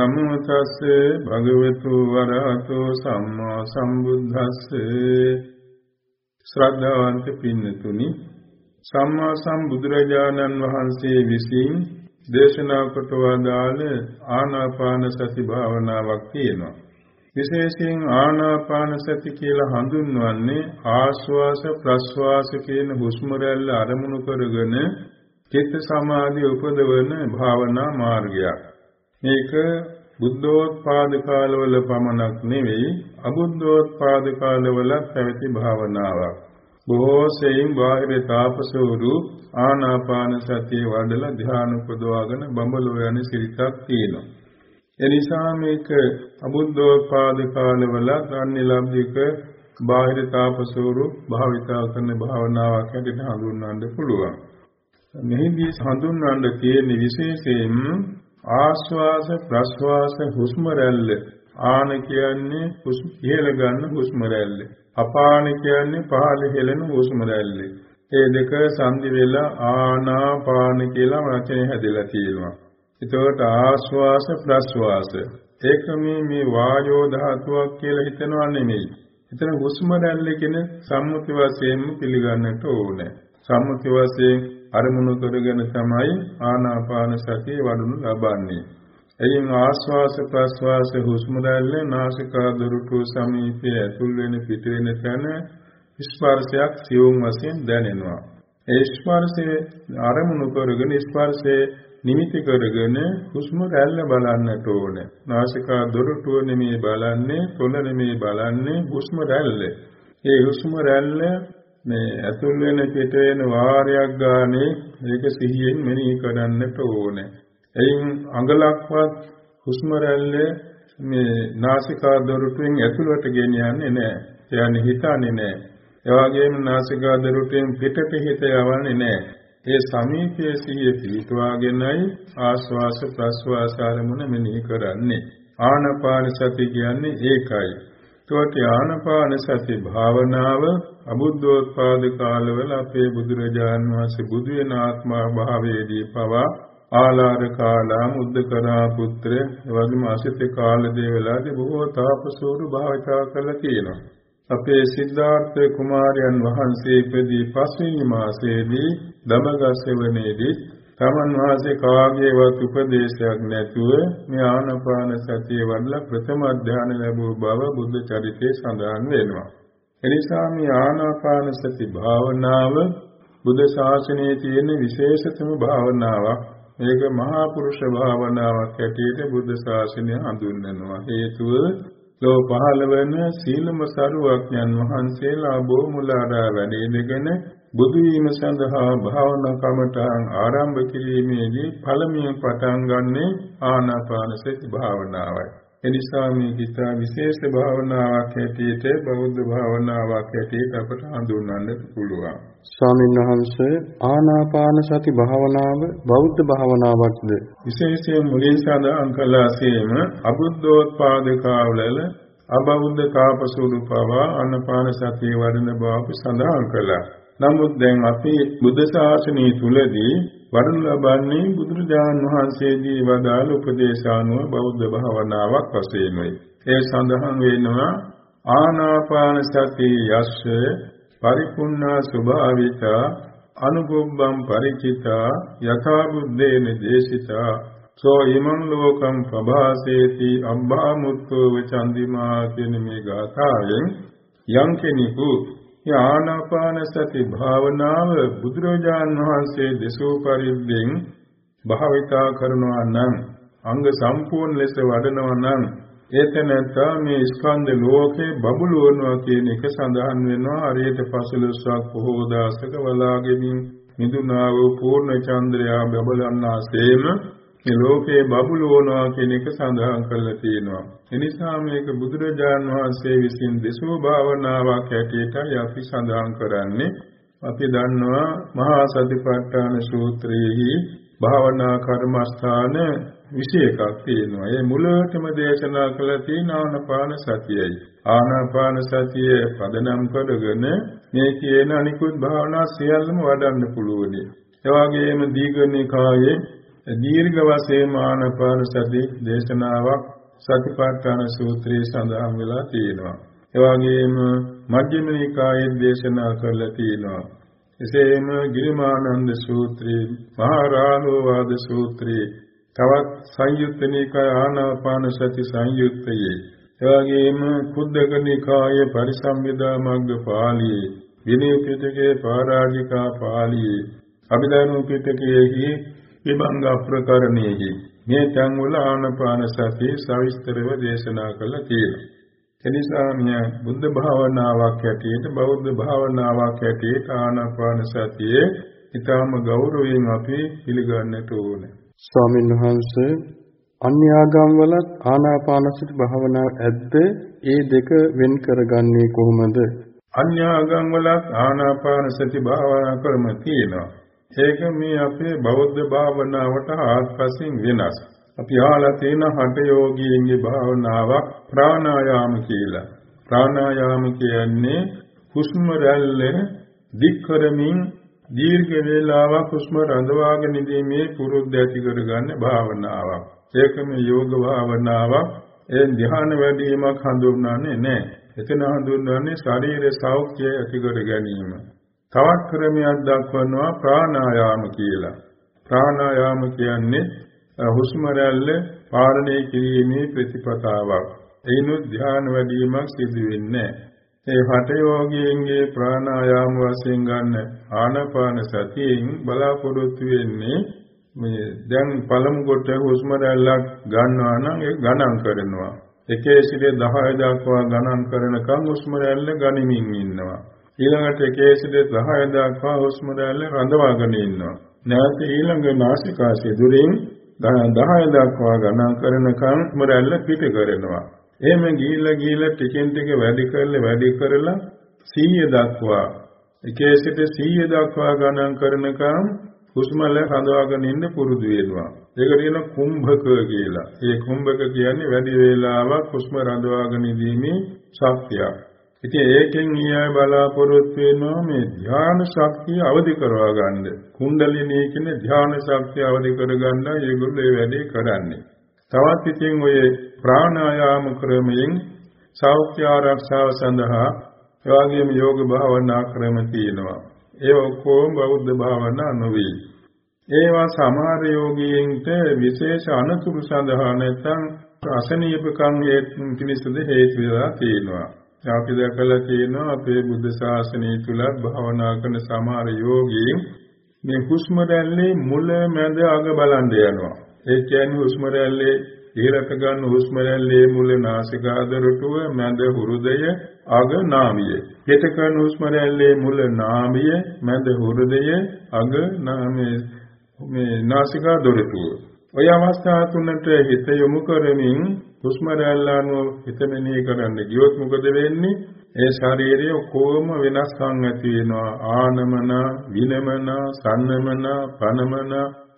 නමෝ තස් භගවතු වරහතෝ සම්මා සම්බුද්දස්ස ශ්‍රද්ධාවන්ත පින්නතුනි සම්මා සම්බුදුරජාණන් වහන්සේ විසින් දේශනා කොට වදාළ ආනාපාන සති භාවනාවක් තියෙනවා. විශේෂයෙන් ආනාපාන සති කියලා හඳුන්වන්නේ ආශ්වාස ප්‍රශ්වාස කියන හුස්ම රැල්ල අරමුණු කරගෙන චිත්ත සමාධිය උපදවන භාවනා මාර්ගයක්. මේක බුද්ධෝත්පාද කාලවල පමණක් නෙවෙයි අබුද්ධෝත්පාද කාලවල පැවති භාවනාවක්. බොහෝ සෙයින් බාහිර තාපසවරු ආනාපාන සතිය වඩලා ධ්‍යාන උපදවාගෙන බඹලෝ යන සිරිතක් තියෙනවා. එනිසා මේක අබුද්ධෝත්පාද කාලවල ගන්නලබ්ධික බාහිර තාපසවරු භාවිතා කරන භාවනාවක් හැටියට හඳුන්වන්න පුළුවන්. මෙහිදී හඳුන්වන්න තියෙන විශේෂයෙන් ආශ්වාස ප්‍රශ්වාස හුස්ම රැල්ල. ආන කියන්නේ හුස්ම ඉහළ ගන්න හුස්ම රැල්ල. අපාන කියන්නේ පහළ හෙළන හුස්ම රැල්ල. මේ දෙක සංදි වෙලා ආනාපාන කියලා වචනේ හැදලා තියෙනවා. එතකොට ආශ්වාස ප්‍රශ්වාස. ඒක මේ මේ වායෝ ධාතුවක් කියලා හිතනවා නෙමෙයි. එතන හුස්ම රැල්ල කියන සම්මුති වශයෙන්ම පිළිගන්නට ඕනේ. සම්මුති වශයෙන් අරමුණු කරගෙන තමයි ආනාපාන සතිය වඩනු ලබන්නේ. එයින් ආශ්වාස ප්‍රශ්වාස හුස්ම රැල්ල නාසිකා දොරටු සමීපයේ ඇතුල් වෙන පිට වෙන තැන ස්පර්ශයක් සියුම් වශයෙන් දැනෙනවා. ඒ ස්පර්ශයේ අරමුණු කරගෙන ස්පර්ශයේ නිමිති කරගෙන හුස්ම රැල්ල බලන්නට ඕනේ. නාසිකා දොරටුව නෙමේ බලන්නේ, තොල නෙමේ බලන්නේ හුස්ම රැල්ල. ඒ හුස්ම රැල්ල මේ ඇතුල් වෙන පිට වෙන වාරයක් ගානේ මේක සිහියෙන් මෙනෙහි කරන්නට ඕනේ. එයින් අඟලක්වත් හුස්ම රැල්ල මේ නාසිකා දොරටුවෙන් ඇතුළට ගෙනියන්නේ නැහැ. කියන්නේ හිතන්නේ නැහැ. ඒ වගේම නාසිකා දොරටුවෙන් පිටට හිත යවන්නේ නැහැ. ඒ සමීපයේ සිහිය පිටවාගෙනයි ආස්වාස ප්‍රස්වාස ආරමුණ මෙනෙහි කරන්නේ. ආනපාන සති කියන්නේ ඒකයි. ඒකට ආනපාන සති භාවනාව අබුද්ධෝත්පාද කාලවල අපේ බුදුරජාන් වහන්සේ බුදු වෙන ආත්මා භාවයේදී පවා ආලාර කාලා මුද්දකරා පුත්‍ර එවැගේම අසිත කාල දේවලාදී බොහෝ තාපසවරු භාවිතා කළා කියනවා. අපේ සිද්ධාර්ථ කුමාරයන් වහන්සේ ඉපදී පස්වෙනි මාසයේදී දමගස්සවනේදී තමන් වහන්සේ කාගේවත් උපදේශයක් නැතුව මේ ආනපාන සතිය වඩලා ප්‍රථම ධානය ලැබුව බව බුද්ධ චරිතයේ සඳහන් වෙනවා. එනිසා මේ ආනාපාන සති භාවනාව බුද්ධ ශාසනයේ තියෙන විශේෂතම භාවනාවක්. මේක මහා පුරුෂ භාවනාවක් හැටියට බුද්ධ ශාසනය හඳුන්වනවා. හේතුව ලෝ පහළ වෙන සීලම සරුවඥන් වහන්සේලා බොමුලාරා වැඩ ඉඳගෙන බුදු වීම සඳහා භාවනා කමඨං ආරම්භ කිරීමේදී පළමුවෙන් පටන් ගන්නේ ආනාපාන සති භාවනාවයි. එනිසා මේ කිතා විශේෂ භාවනාවක් හැටියට බෞද්ධ භාවනාවක් හැටියට අපට හඳුන්වන්නට පුළුවන්. ස්වාමීන් වහන්සේ ආනාපාන සති භාවනාව බෞද්ධ භාවනාවක්ද? විශේෂයෙන් මුලින් සඳහන් කළාseම අබුද්ධෝත්පාද කාලවල අබෞද්ධ තාපසුරු පවා ආනාපාන සතිය වඩන බව සඳහන් කළා. නමුත් දැන් අපි බුද්ධ ශාසනය තුලදී වඩනු ලබන්නේ බුදුරජාන් වහන්සේගේ වදාළ උපදේශානුව බෞද්ධ භාවනාවක් වශයෙන්යි. ඒ සඳහන් වෙනවා ආනාපාන සති යස්ස පරිපුන්නා ස්වභාවිතා අනුගොබ්බම් ಪರಿචිතා යථා බුද්දේන දේශිතා සෝ ඉමං ලෝකම් ප්‍රභාසේති අබ්බාමුත්තෝ වචන්දිමා කියන මේ ගාථාවෙන් යම් කෙනෙකු මේ ආනාපාන සති භාවනාව බුදුරජාන් වහන්සේ දෙසූ පරිද්දෙන් භාවිතා කරනවා නම් අංග සම්පූර්ණ ලෙස වඩනවා නම් ඒතනත්තා මේ ස්කන්ධ ලෝකේ බබළුවනවා කියන එක සඳහන් වෙනවා. හරියට පසළොස්වක් පොහෝ දාසක වලාගෙමින් මිදුනා වූ පූර්ණ චන්ද්‍රයා බබලන්නාseම මේ ලෝකේ බබළුවනවා කියන එක සඳහන් කරලා තියෙනවා. එනිසා මේක බුදුරජාන් වහන්සේ විසින් දෙසෝ භාවනාවක් හැටියටයි අපි සඳහන් කරන්නේ. අපි දන්නවා මහා සතිපට්ඨාන සූත්‍රයේහි භාවනා කර්මස්ථාන 21ක් තියෙනවා. ඒ මුලටම දේශනා කළ තියෙන ආනාපාන සතියයි. ආනාපාන සතිය පදනම් කරගෙන මේ කියන අනිකුත් භාවනා සියල්ලම වඩන්න පුළුවනි. එවාගෙම දීඝනිකායේ දීර්ඝ වශයෙන් ආනාපාන සති දේශනාවක් සතිපට්ඨාන සූත්‍රයේ සඳහන් වෙලා තියෙනවා. ඒ වගේම මජ්ක්‍ධිම නිකායේ දේශනා කරලා තියෙනවා. එසේම ගිරිමානන්ද සූත්‍රයේ මහා රාලෝවාද සූත්‍රයේ තවත් සංයුත්ත නිකාය ආනාපාන සති සංයුත්තයේ එවැගේම කුද්දක නිකායේ පරිසම්විදා මග්ග පාළියේ විනය පිටකයේ පරාජිකා පාළියේ අභිධර්ම පිටකයේහි විභංග ප්‍රකරණයේහි මේ තැන්වල ආනාපාන සති සවිස්තරව දේශනා කළා කියලා. එනිසා මිය බුද්ධ භාවනාවක් ඇටියට බෞද්ධ භාවනාවක් ඇටියට ආනාපාන සතියේ ඊටම ගෞරවයෙන් අපි පිළිගන්නට ඕනේ. ස්වාමීන් වහන්සේ අන්‍ය ආගම් වලත් ආනාපානසති භාවනාව ඇද්ද? ඒ දෙක වෙන් කරගන්නේ කොහොමද? අන්‍ය ආගම් වලත් ආනාපානසති භාවනා ක්‍රම තියෙනවා. ඒක මේ අපේ බෞද්ධ භාවනාවට ආත්පසින් වෙනස්. අපි අහලා තියෙන හට යෝගීන්ගේ භාවනාවක් ප්‍රාණායාම කියලා. ප්‍රාණායාම කියන්නේ හුස්ම රැල්ල දික් කරමින් දීර්ඝ වේලාවක් හුස්ම රඳවාගෙන ඉඳීමේ පුරුද්ද ඇති කරගන්න භාවනාවක්. ඒකම යෝග භාවනාවක්. ඒ ධ්‍යාන වැඩිවීමක් හඳුන්වන්නේ නැහැ. එතන හඳුන්වන්නේ ශරීර සෞඛ්‍යය ඇති කර ගැනීම. තවත් ක්‍රමයක් දක්වනවා ප්‍රාණායාම කියලා. ප්‍රාණායාම කියන්නේ හුස්ම රැල්ල පාලනය කිරීමේ ප්‍රතිපදාවක්. එයිනුත් ධ්‍යාන වැඩිවීමක් සිදු වෙන්නේ ඒ හටයෝගීන්ගේ ප්‍රාණායාම වශයෙන් ගන්න ආනාපාන සතියෙන් බලාපොරොත්තු වෙන්නේ මේ දැන් පළමු කොට හුස්ම රැල්ලක් ගන්නවා නම් ඒ ගණන් කරනවා. එකේ සිට 10 දක්වා ගණන් කරනකම් හුස්ම රැල්ල ගනිමින් ඉන්නවා. ඊළඟට එකේ සිට 10 දක්වා හුස්ම රැල්ල රඳවාගෙන ඉන්නවා. නැවත ඊළඟ නාසිකාශය දුරින් 10 දක්වා ගණන් කරනකම් මුරැල්ල පිට කරනවා. එහෙම ගිහිල්ලා ගිහිල්ලා ටිකෙන් ටික වැඩි කරලා වැඩි කරලා 100 දක්වා එකේ සිට 100 දක්වා ගණන් කරනකම් හුස්මල රඳවාගෙන ඉන්න පුරුදු වෙනවා. ඒක කියන කුම්භක කියලා. ඒ කුම්භක කියන්නේ වැඩි වේලාවක් හුස්ම රඳවාගෙන ඉඳීමේ ශක්තියක්. ඉතින් ඒකෙන් ඊය බලාපොරොත්තු වෙනවා මේ ධ්‍යාන ශක්තිය අවදි කරවා ගන්න. කුණ්ඩලිනී කියන ධ්‍යාන ශක්තිය අවදි කරගන්න ඒගොල්ලෝ ඒ වැඩේ කරන්නේ. තවත් ඉතින් ඔය ප්‍රාණායාම ක්‍රමයෙන් සෞඛ්‍ය ආරක්ෂාව සඳහා එවාගෙම යෝග භාවනා ක්‍රම තියෙනවා. ඒ ඔක්කොම බෞද්ධ භාවනා නොවේ. ඒවා සමහර යෝගීන්ට විශේෂ අනතුරු සඳහා නැත්නම් අසනීපකම් හේතු පිණිසද හේතු වෙලා තියෙනවා. අපි දැකලා තියෙනවා අපේ බුද්ධ ශාසනය තුල භාවනා කරන සමහර යෝගීන් මේ හුස්ම රැල්ලේ මුල මැද අග බලන් යනවා. ඒ කියන්නේ හුස්ම රැල්ලේ ඉහළට ගන්න හුස්ම රැල්ලේ මුල නාසිකාදරටුව මැද හෘදය අග නාභිය. පිට කරන හුස්ම රැල්ලේ මුල නාභිය මැද හෘදය අග නාමේ මේ නාසිකාදරටුව. ඔය අවස්ථා තුනට හිත යොමු කරමින් හුස්ම රැල්ල අනුව හිත මෙනෙහි කරන්න ගියොත් මොකද වෙන්නේ? ඒ ශරීරය කොහොම වෙනස්කම් ඇති වෙනවා ආනමන, විනමන, සන්නමන, පනමන,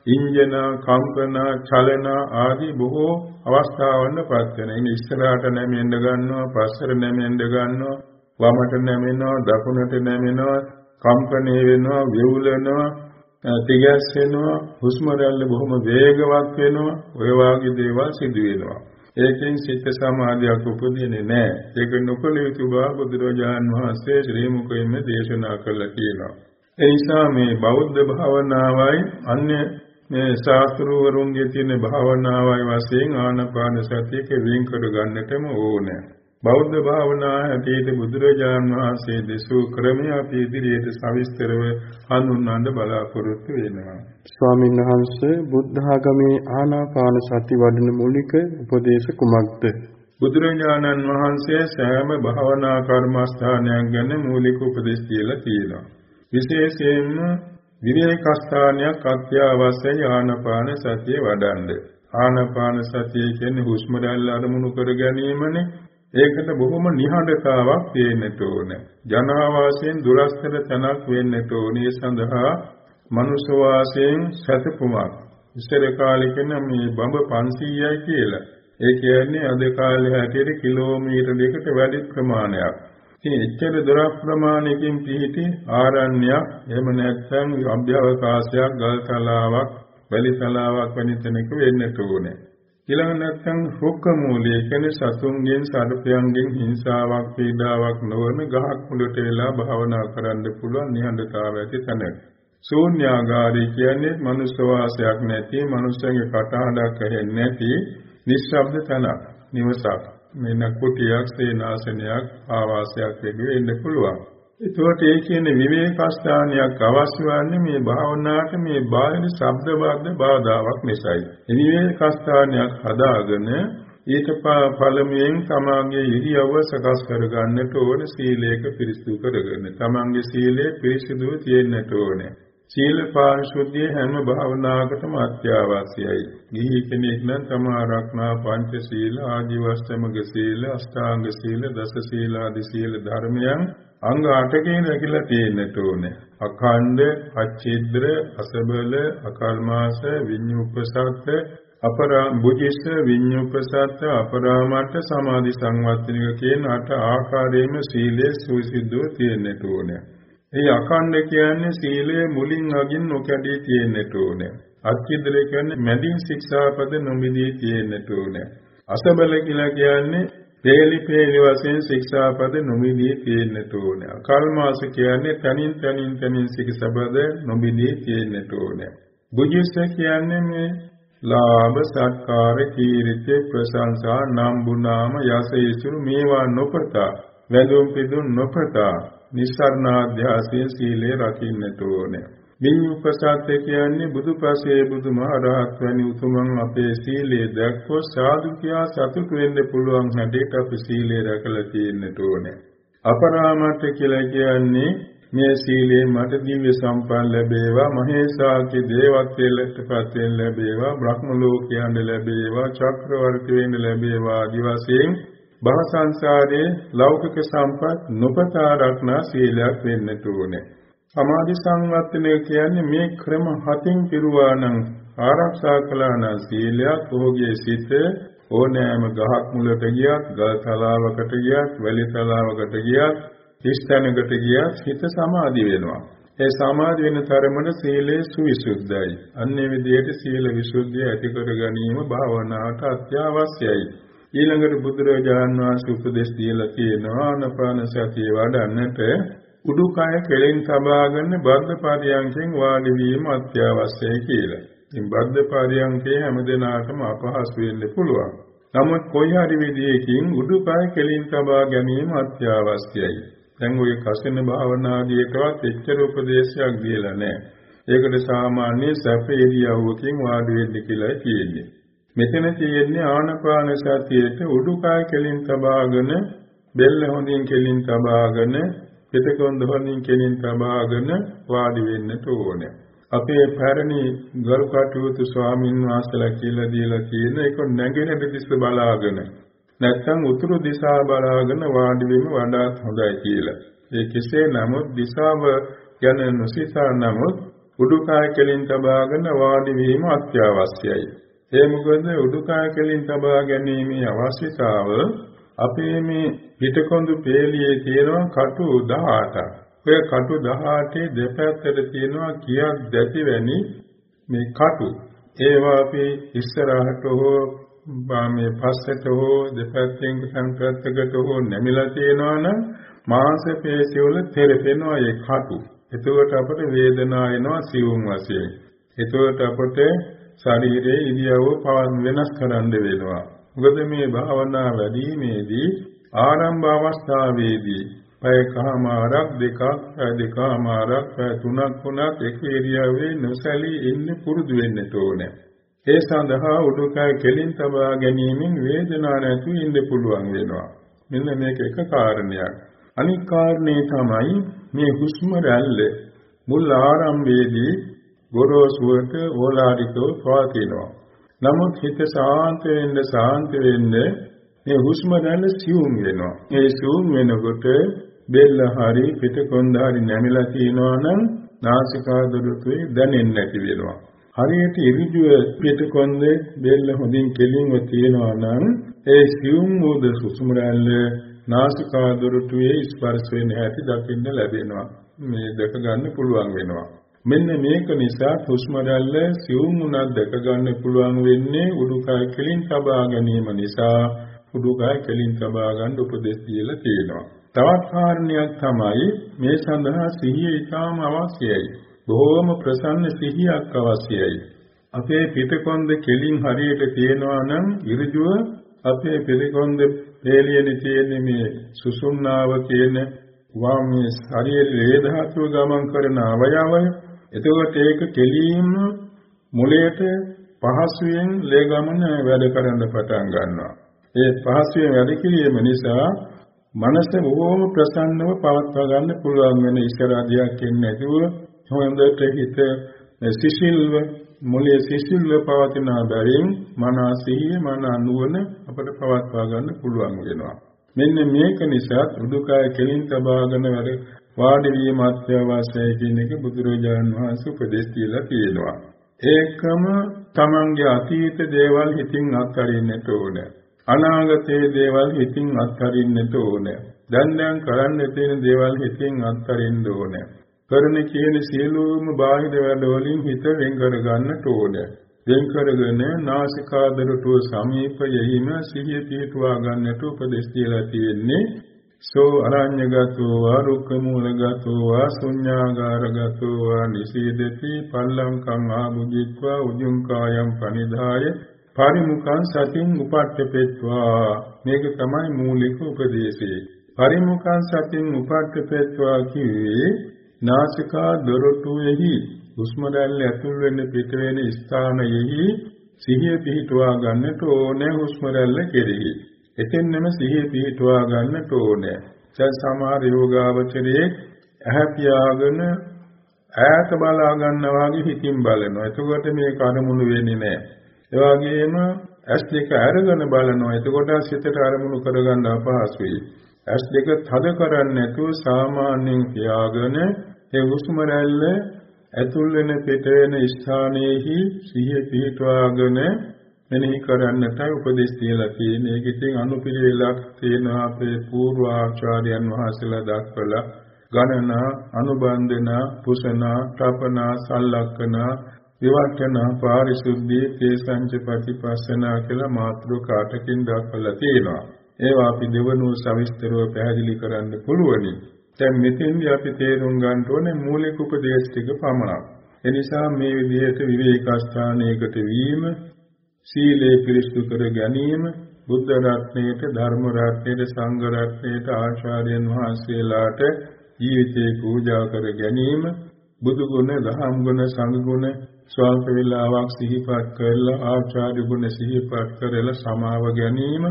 ඉන්ජන, කම්පන, චලන ආදී බොහෝ අවස්ථාවන් පත් වෙන. ඉතින් ඉස්සරහට නැමෙන්න ගන්නවා, පස්සට නැමෙන්න ගන්නවා, වමට නැමෙනවා, දකුණට නැමෙනවා, කම්පණය වෙනවා, වේවුලනවා තිගැස් වෙනවා හුස්ම රැල්ල බොහොම වේගවත් වෙනවා ඔය වාගේ දේවල් සිදු වෙනවා ඒකෙන් සිත සමාධියක් උපදින්නේ නැහැ. ඒක නොකළ යුතු බව බුදුරජාන් වහන්සේ ශ්‍රී මුඛයෙන්ම දේශනා කළා කියනවා. ඒ නිසා මේ බෞද්ධ භාවනාවයි අන්‍ය මේ ශාස්ත්‍රවරුන්ගේ තියෙන භාවනාවයි වශයෙන් ආනාපාන සතියක වෙන් කර ගන්නටම ඕනේ. බෞද්ධ භාවනා හැටියට බුදුරජාණන් වහන්සේ දෙසූ ක්‍රමය අපි ඉදිරියට සවිස්තරව හඳුන්වන්න බලාපොරොත්තු වෙනවා. ස්වාමීන් වහන්සේ බුද්ධ ආගමේ ආනාපාන සති වඩන මූලික උපදේශ කුමක්ද? බුදුරජාණන් වහන්සේ සෑම භාවනා කර්මස්ථානයක් ගැන මූලික උපදෙස් කියලා තියෙනවා. විශේෂයෙන්ම විවේක ස්ථානයක් අත්‍යවශ්‍යයි ආනාපාන සතිය වඩන්න. ආනාපාන සතිය කියන්නේ හුස්ම රැල්ල අරමුණු කර ගැනීමනේ ඒකට බොහොම නිහඬතාවක් තියෙන්නට ඕන. ජනාවාසයෙන් දුරස්තර තැනක් වෙන්නට ඕනේ සඳහා මනුෂ්‍ය වාසයෙන් සැතපුමක්. ඉස්සර කාලේ කියන මේ බඹ 500යි කියලා. ඒ කියන්නේ අද කාලේ හැටියට කිලෝමීටර් දෙකට වැඩි ප්‍රමාණයක්. ඉතින් එච්චර දොර ප්‍රමාණයකින් පිහිටි ආරණ්‍යයක් එහෙම නැත්නම් අභ්‍යවකාශයක් ගල් තලාවක් වැලි තලාවක් වැනි තැනක වෙන්නට ඕනේ. ඊළඟ නැත්නම් රුක්ක මූලයේ කියන්නේ සතුන්ගෙන් සර්පයන්ගෙන් හිංසාවක් පීඩාවක් නොවන ගහක් මුලට වෙලා භාවනා කරන්න පුළුවන් නිහඬතාවය ඇති තැනක. ශූන්‍යාගාරය කියන්නේ මනුෂ්‍ය වාසයක් නැති මනුෂ්‍යගේ කටහඬක් ඇහෙන්නේ නැති නිශ්ශබ්ද තැනක් නිවසක්. මෙන්න කුටියක් සේනාසනයක් ආවාසයක් වෙන්න පුළුවන්. ඒතකොට ඒ කියන්නේ විවේකස්ථානයක් අවශ්‍ය වන්නේ මේ භාවනාවට මේ බාහිර ශබ්ද වාද්‍ය බාධාවක් නිසායි. මේ විවේකස්ථානයක් හදාගෙන ඊට පළමුවෙන් තමාගේ ඉරියව්ව සකස් කරගන්නට ඕන සීලයක පිරිසිදු කරගෙන. තමන්ගේ සීලය පිරිසිදු තියෙන්නට ඕනේ. සීල පාරිශුද්ධිය හැම භාවනාවකටම අත්‍යවශ්‍යයි. ගිහි කෙනෙක් නම් තමා රක්නා පංච සීල, ආජීවස්තමග සීල, අෂ්ටාංග සීල, දස සීල ආදී සීල ධර්මයන් අංග 8කින් රැකිලා තියෙන්නට ඕනේ. අඛණ්ඩ, අච්චිද්‍ර, අසබල, අකල්මාස, විඤ්ඤුප්පසත්, අපරා බුජිස්ස, විඤ්ඤුප්පසත්, අපරාමට සමාධි සංවත්තනික කියන අට ආකාරයෙන්ම සීලයේ සුවිසිද්ධව තියෙන්නට ඕනේ. ඒ අඛණ්ඩ කියන්නේ සීලය මුලින් අගින් නොකඩී තියෙන්නට ඕනේ. අච්චිද්‍ර කියන්නේ මැදින් ශික්ෂාපද නොමිදී තියෙන්නට ඕනේ. අසබල කියලා කියන්නේ තේලි පේලි වශයෙන් ශික්ෂාපද නොමිදී තියෙන්නට ඕනේ. කල්මාස කියන්නේ තනින් තනින් තනින් ශික්ෂාපද නොමිදී තියෙන්නට ඕනේ. බුජිස්ස කියන්නේ මේ ලාභ සත්කාර කීර්ති ප්‍රශංසා නම්බු නාම යසීසුරු මේවා නොපතා වැඳුම් පිදුම් නොපතා නිස්සාරණාධ්‍යාසයෙන් සීලය රකින්නට ඕනේ. විඤ්ඤුපසත්ය කියන්නේ බුදුපසේ බුදුමහරහත් වැනි උතුමන් අපේ සීලයේ දැක්කොත් සාදු කියා සතුට වෙන්න පුළුවන් හැටියට අපි සීලය රැකලා තියෙන්නට ඕනේ. අපරාමත්‍ය කියලා කියන්නේ මේ සීලයෙන් මට දිව්‍ය සම්පන්න ලැබේවා මහේසාක්‍ය දේවත්වයලටපත් වෙන්න ලැබේවා බ්‍රහ්ම ලෝකයන්ට ලැබේවා චක්‍රවර්ති වෙන්න ලැබේවා ආදි වශයෙන් භව සංසාරයේ ලෞකික සම්පත් නොපතා රක්නා සීලයක් වෙන්නට ඕනේ. සමාධි සංවර්ධනය කියන්නේ මේ ක්‍රම හතින් පිරුවා නම් ආරක්ෂා කළා නම් සීලයක් ඔහුගේ සිත ඕනෑම ගහක් මුලට ගියත් ගල් තලාවකට ගියත් වැලි තලාවකට ගියත් ස්ථානකට ගියත් හිත සමාධි වෙනවා. ඒ සමාධි වෙන තරමට සීලය සුවිසුද්ධයි. අන්නේ විදිහට සීල විසුද්ධිය ඇති කර ගැනීම භාවනාවට අත්‍යවශ්‍යයි. ඊළඟට බුදුරජාණන් වහන්සේ උපදෙස් දීලා තියෙනවා ආනපාන සතිය වඩන්නට උඩුකය කෙලෙන් සබාගෙන බද්ධ පරියන්කෙන් වාඩි වීම අත්‍යවශ්‍යයි කියලා. ඉතින් බද්ධ පරියන්කේ හැමදෙනාටම අපහසු වෙන්න පුළුවන්. නමුත් කොයි හරි විදියකින් උඩුකය කෙලින් තබා ගැනීම අත්‍යවශ්‍යයි. දැන් ඔය කසින භාවනාදීටවත් එච්චර උපදේශයක් දීලා නැහැ. ඒකට සාමාන්‍ය සැප ඉරියව්වකින් වාඩි වෙන්න කියලා කියන්නේ. මෙතන තියෙන්නේ ආනපාන සතියේට උඩුකය කෙලින් තබාගෙන බෙල්ල හොඳින් කෙලින් තබාගෙන පිටකොන්ද හොඳින් කෙලින් තබාගෙන වාඩි වෙන්නට ඕනේ. අපේ පැරණි ගල් කටයුතු ස්වාමින් වහන්සේලා කියලා දීලා තියෙන එක නැගෙනහිර දිස බලාගෙන නැත්නම් උතුරු දිශා බලාගෙන වාඩි වීම වඩාත් හොඳයි කියලා. ඒ කෙසේ නමුත් දිශාව ගැන නොසිතා නමුත් උඩුකය කෙලින් තබාගෙන වාඩි වීම අත්‍යවශ්‍යයි. ඒ මොකද උඩුකය කෙලින් තබා ගැනීමේ අවශ්‍යතාව අපේ මේ පිටකොන්දු පේලියේ තියෙනවා කටු 18ක්. ඔය කටු 18 දෙපැත්තට තියෙනවා කියක් දැති වැනි මේ කටු. ඒවා අපි ඉස්සරහට හෝ මේ පස්සට හෝ දෙපැත්තෙන් සංකල්පකට හෝ නැමිලා තියෙනවා නම් මාංශ පේශිවල තෙරපෙනවා ඒ කටු. එතකොට අපට වේදනාව එනවා සියුම් වශයෙන්. එතකොට අපට ශරීරයේ ඉරියව්ව වෙනස් කරන්න වෙනවා. මොකද මේ භාවනා වැඩිීමේදී ආරම්භ අවස්ථාවේදී පැයකමාරක් දෙකක් පැය දෙකමාරක් පැය තුනක් වුණත් එක ඉරියව්වේ නොසැලී ඉන්න පුරුදු වෙන්න ඕනේ. ඒ සඳහා උඩුකය කෙලින් තබා ගැනීමෙන් වේදනාවක් නැතුව ඉන්න පුළුවන් වෙනවා. මෙන්න මේක එක කාරණයක්. අනික් කාරණේ තමයි මේ හුස්ම රැල්ල මුල් ආරම්භයේදී ගොරෝසුවට ඕලාරිකව පවතිනවා. නමුත් හිත සාන්ත වෙන්න සාන්ත වෙන්න මේ හුස්ම රැල්ල සියුම් වෙනවා. ඒ සියුම් වෙනකොට බෙල්ල හරි පිටකොන්ද හරි නැමිලා තියෙනවා නම් නාසිකාග්‍රතුවේ දැනෙන්නේ නැති වෙනවා. හරියට ඉරිජුව පිටකොන්ද බෙල්ල හොඳින් කෙලින්ව තියෙනවා නම් ඒ සියුම් වූ හුස්ම රැල්ල නාසිකාග්‍රතුවේ ස්පර්ශ වෙන හැටි දකින්න ලැබෙනවා. මේ දැක ගන්න පුළුවන් වෙනවා. මෙන්න මේක නිසා හුස්ම රැල්ල සියුම් උනක් දැක ගන්න පුළුවන් වෙන්නේ උඩුකය කෙලින් තබා ගැනීම නිසා උඩුකය කෙලින් තබා ගන්න උපදෙස් දීලා තියෙනවා. තවත් කාරණයක් තමයි මේ සඳහා සිහිය ඉතාම අවශ්‍යයි. බොහෝම ප්‍රසන්න සිහියක් අවශ්‍යයි. අපේ පිටකොන්ද කෙලින් හරියට තියෙනවා නම් ඉර්ජුව අපේ පිටකොන්ද තේලියනේ තියෙන්නේ මේ සුසුම්නාව කියන වාමේ ශරීරයේ ධාතුව ගමන් කරන අවයවය. එතකොට ඒක කෙලින්ම මුලයට පහසුවෙන් ලේ ගමන වැඩ කරන්න පටන් ගන්නවා. ඒ පහසුවෙන් වැඩ කිරීම නිසා මනස බොහෝම ප්‍රසන්නව පවත්වා ගන්න පුළුවන් වෙන ඉස්සරහදියක් එන්නේ නැතුව හොඳට හිත සිසිල්ව මුලයේ සිසිල්ව පවතින බැවින් මන සිහිය මන නුවණ අපට පවත්වා ගන්න පුළුවන් වෙනවා. මෙන්න මේක නිසා උඩුකය කෙලින් තබාගෙන වැඩ වාඩි වීම අත්‍යවශ්‍යයි කියන එක බුදුරජාණන් වහන්සේ උපදෙස් දීලා තියෙනවා. ඒකම තමන්ගේ අතීත දේවල් හිතින් අත්හරින්නට ඕනේ. අනාගතයේ දේවල් හිතින් අත්හරින්නට ඕනේ. දැන් දැන් කරන්න තියෙන දේවල් හිතින් අත්හරින්න ඕනේ. කරන කියන සියලුම බාහිර වැඩවලින් හිත වෙන් කර ගන්නට ඕනේ. වෙන් කරගෙන නාසිකාදරටුව සමීපයෙහිම සිහිය පිහිටුවා ගන්නට උපදෙස් දීලා තියෙන්නේ. සෝ අරඤ්‍යගතෝ වා රුක්කමූලගතෝ වා ශුඤ්ඤාගාරගතෝ වා නිසීදති පල්ලංකං ආභුජිත්වා උජුං කායම් පනිදාය පරිමුඛං සතින් උපට්ඨපෙත්වා මේක තමයි මූලික උපදේශය. පරිමුඛං සතින් උපට්ඨපෙත්වා කිව්වේ නාසිකා දොරටුවේහි හුස්ම රැල්ල ඇතුල් වෙන්න පිට වෙන ස්ථානයෙහි සිහිය පිහිටුවා ගන්නට ඕනේ හුස්ම රැල්ල කෙරෙහි. එතෙන්නම සිහිය පිහිටුවා ගන්නට ඕනේ. දැන් සමහර යෝගාවචරයේ ඇහැ පියාගෙන ඈත බලා ගන්නවා වගේ හිතින් බලනවා. එතකොට මේ කනමුණු වෙන්නේ නැහැ. ඒ වගේම ඇස් දෙක අරගෙන බලනවා. එතකොට සිතට අරමුණු කරගන්න අපහසුයි. ඇස් දෙක තද කරන්නේ නැතුව සාමාන්‍යයෙන් පියාගෙන ඒ හුස්ම රැල්ල ඇතුල් වෙන පිට වෙන ස්ථානයේහි සිහිය පිහිටවාගෙන මෙනෙහි කරන්නටයි උපදෙස් දීලා තියෙන්නේ. ඒක ඉතින් අනුපිළිවෙලක් තියෙනවා අපේ పూర్ව ආචාර්යයන් වහන්සේලා දක්වලා ගණන, අනුබන්ධන, පුසන, තපන, සල්ලක්කන, විවර්තන, පාරිශුද්ධිය, තේසංච ප්‍රතිපස්සනා කියලා මාතෘකාටකින් දක්වලා තියෙනවා. ඒවා අපි දෙවනුව සවිස්තරව පැහැදිලි කරන්න පුළුවනි. දැන් මෙතෙන්දී අපි තේරුම් ගන්න ඕනේ මූලික උපදේශ ටික පමණක්. එනිසා මේ විදිහට විවේක ස්ථානයකට වීම, සීලේ පිරිසුදු කර ගැනීම, බුද්ධ රත්නයේට, ධර්ම රත්නයේට, සංඝ රත්නයේට ආචාර්යයන් වහන්සේලාට ජීවිතේ පූජා කර ගැනීම, බුදු ගුණ, දහම් ගුණ, සංඝ ගුණ ස්වල්ප වේලාවක් සිහිපත් කරලා ආචාර්ය ගුණ සිහිපත් කරලා සමාව ගැනීම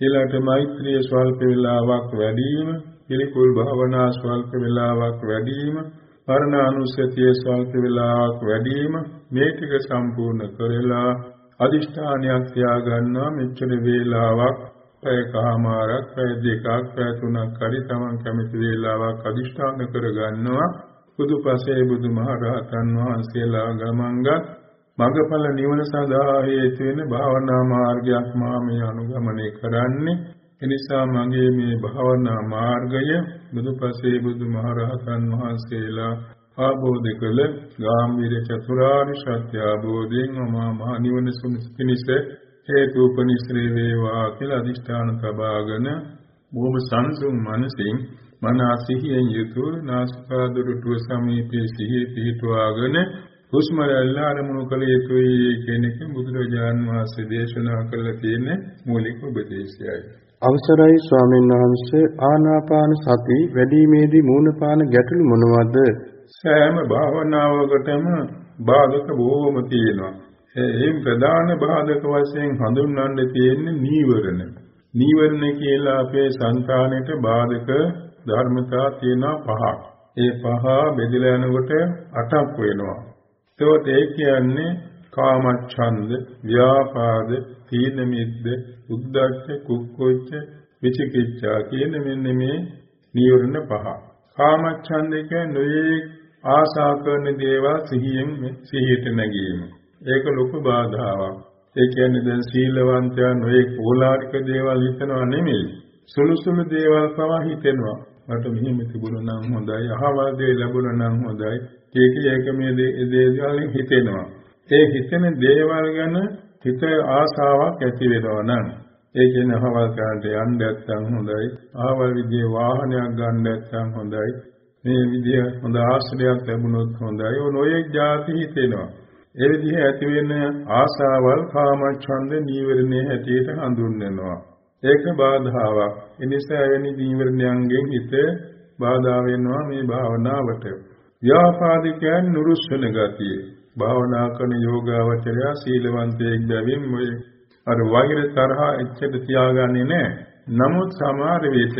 ඊළඟට මෛත්‍රිය ස්වල්ප වේලාවක් වැඩිම පිළිකුල් භාවනා ස්වල්ප වේලාවක් වැඩිම පරණානුස්සතිය ස්වල්ප වේලාවක් වැඩිම මේ ටික සම්පූර්ණ කරලා අදිෂ්ඨානයක් තියාගන්නවා. මෙච්චර වේලාවක් පැයකමාරක් පැය දෙකක් පැය තුනක් හරි තමන් කැමති වේලාවක් අදිෂ්ඨාන කරගන්නවා. බුදුපසේ බුදුමහරහතන් වහන්සේලා ගමන්ගත් මඟඵල නිවන සඳහා හේතු වෙන භාවනා මාර්ගයක් මා මේ අනුගමනය කරන්නේ. එනිසා මගේ මේ භාවනා මාර්ගය බුදුපසේ බුදුමහරහතන් වහන්සේලා ආબોධ කළ ගාම්භීර චතුරාර්ය සත්‍ය ආબોධයෙන් මා මහ නිවන සුනිස් හේතු උපනිශ්‍රේ වේවා කියලා අදිෂ්ඨාන තබාගෙන බොහොම සංසුන් මනසින් මන සිහියෙන් යුතුව නාසිකාදුරටුව සමීපයේ සිහිය පිහිටුවාගෙන හුස්ම රැල්ල අරමුණු කළ යුතුයි කියන එක බුදුරජාන් වහන්සේ දේශනා කළ තියෙන මූලික උපදේශයයි. අවසරයි ස්වාමීන් වහන්සේ ආනාපාන සති වැඩිමේදී මූණපාන ගැටලු මොනවද? සෑම භාවනාවකටම බාධක බොහෝම තියෙනවා. එයින් ප්‍රධාන බාධක වශයෙන් හඳුන්වන්න තියෙන්නේ නීවරණ. නීවරණ කියලා අපේ సంతානෙට බාධක ධර්මතා තියෙනවා පහක්. ඒ පහ බෙදලා යනකොට අටක් වෙනවා. ඒකට ඒ කියන්නේ කාමච්ඡන්ද, ව්‍යාපාද, තීන මිද්ද, උද්ධච්ච, කුක්කුච්ච, විචිකිච්ඡා කියන මෙන්න මේ නීවරණ පහ. කාමච්ඡන්ද කියන්නේ ආශා කරන දේවල් සිහියෙන් සිහියට නැගීම. ඒක ලොකු බාධාවක්. ඒ කියන්නේ දැන් සීලවන්තයන් ඔය කෝලාරික දේවල් හිතනවා නෙමෙයි. සුළු සුළු දේවල් පවා හිතෙනවා. මට මෙහෙම තිබුණා නම් හොඳයි. අහවල් දේ ලැබුණා නම් හොඳයි. කීක ඒක මේ දේවල් හිතෙනවා. ඒ හිතෙන දේවල් ගැන හිත ආසාවක් ඇති වෙනවා නම් ඒ කියන්නේ අහවල් කාලට යන්න නැත්නම් හොඳයි. අහවල් විදිහේ වාහනයක් ගන්න නැත්නම් හොඳයි. මේ විදිහ හොඳ ආශ්‍රයයක් ලැබුණොත් හොඳයි. ඔය නොයෙක් જાති හිතෙනවා. ඒ විදිහ ඇති වෙන ආසාවල් කාමච්ඡන්ද නීවරණයේ හැටියට හඳුන්වනවා. ඒක බාධාවක්. ඒ නිසා එවැනි දීවරණයන්ගෙන් හිත බාධා වෙනවා මේ භාවනාවට. ව්‍යාපාදිකයන් නුරුස්සන ගතිය. භාවනා කරන යෝගාවචරය සීලවන්තයෙක් බැවින් මොය අර වෛර තරහ එච්චර තියාගන්නේ නැහැ. නමුත් සමහර විට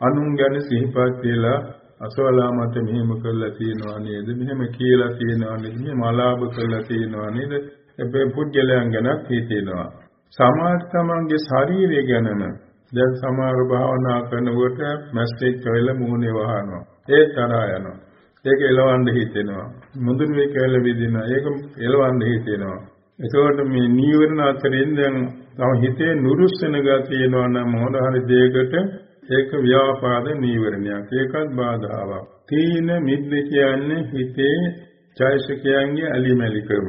අනුන් ගැන සිහිපත් වෙලා අසවලා මට මෙහෙම කළා තියෙනවා නේද මෙහෙම කියලා තියෙනවා නේද මෙහෙම අලාභ කළා තියෙනවා නේද හැබැයි පුද්ගලයන් ගැනත් හිතෙනවා සමාජ තමන්ගේ ශරීරය ගැනම දැන් සමහර භාවනා කරනකොට මැස්ටේක් කියලා මූණේ වහනවා ඒ තරහා යනවා. ඒක එලවන්න හිතෙනවා. මුදුනේ කියලා විදිනා ඒක එලවන්න හිතෙනවා. එතකොට මේ නීවරණ අතරින් දැන් තම හිතේ නුරුස්සන ගතියනවා නම් මොන හරි දෙයකට ඒක ව්‍යාපාද නීවරණයක්. ඒකත් බාධාවක්. තීන මිද්ද කියන්නේ හිතේ චෛසිකයන්ගේ අලිමැලිකම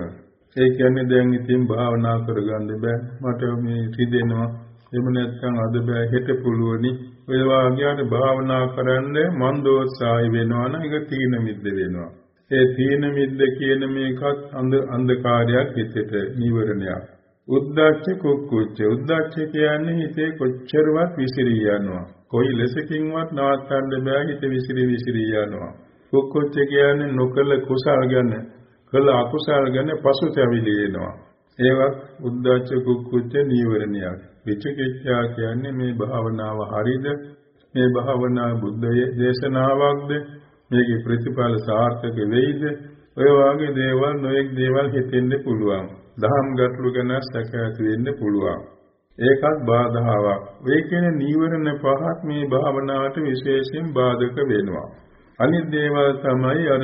ඒ කියන්නේ දැන් ඉතින් භාවනා කරගන්න බෑ. මට මේ රිදෙනවා. එහෙම නැත්නම් අද බෑ හෙට පුළුවනි. ඔය වාග්යාට භාවනා කරන්න මන්දෝත්සාහි වෙනවා නම් ඒක තීන මිද්ද වෙනවා. ඒ තීන මිද්ද කියන මේකත් අන්ධ අන්ධකාරයක් හිතෙට නිවරණයක්. උද්දච්ච කුක්කුච්ච උද්දච්ච කියන්නේ හිතේ කොච්චරවත් විසිරී යනවා. කොයි ලෙසකින්වත් නවත්තන්න බෑ හිත විසිරි විසිරි යනවා. කුක්කුච්ච කියන්නේ නොකල කුසල් ගැන කළ අකුසල් ගැන පසුතැවිලි වෙනවා. ඒවත් උද්දච්ච කුක්කුච්ච නීවරණයක්. විචිකිච්ඡා කියන්නේ මේ භාවනාව හරිද? මේ භාවනාව බුද්ධ දේශනාවක්ද? මේකේ ප්‍රතිඵල සාර්ථක වෙයිද? ඔය වාගේ දේවල් නොයෙක් දේවල් හිතෙන්න පුළුවන්. දහම් ගැටලු ගැන සැක ඇති වෙන්න පුළුවන්. ඒකත් බාධාවක්. ඒ කියන්නේ නීවරණ පහක් මේ භාවනාවට විශේෂයෙන් බාධක වෙනවා. අනිත් දේවල් තමයි අර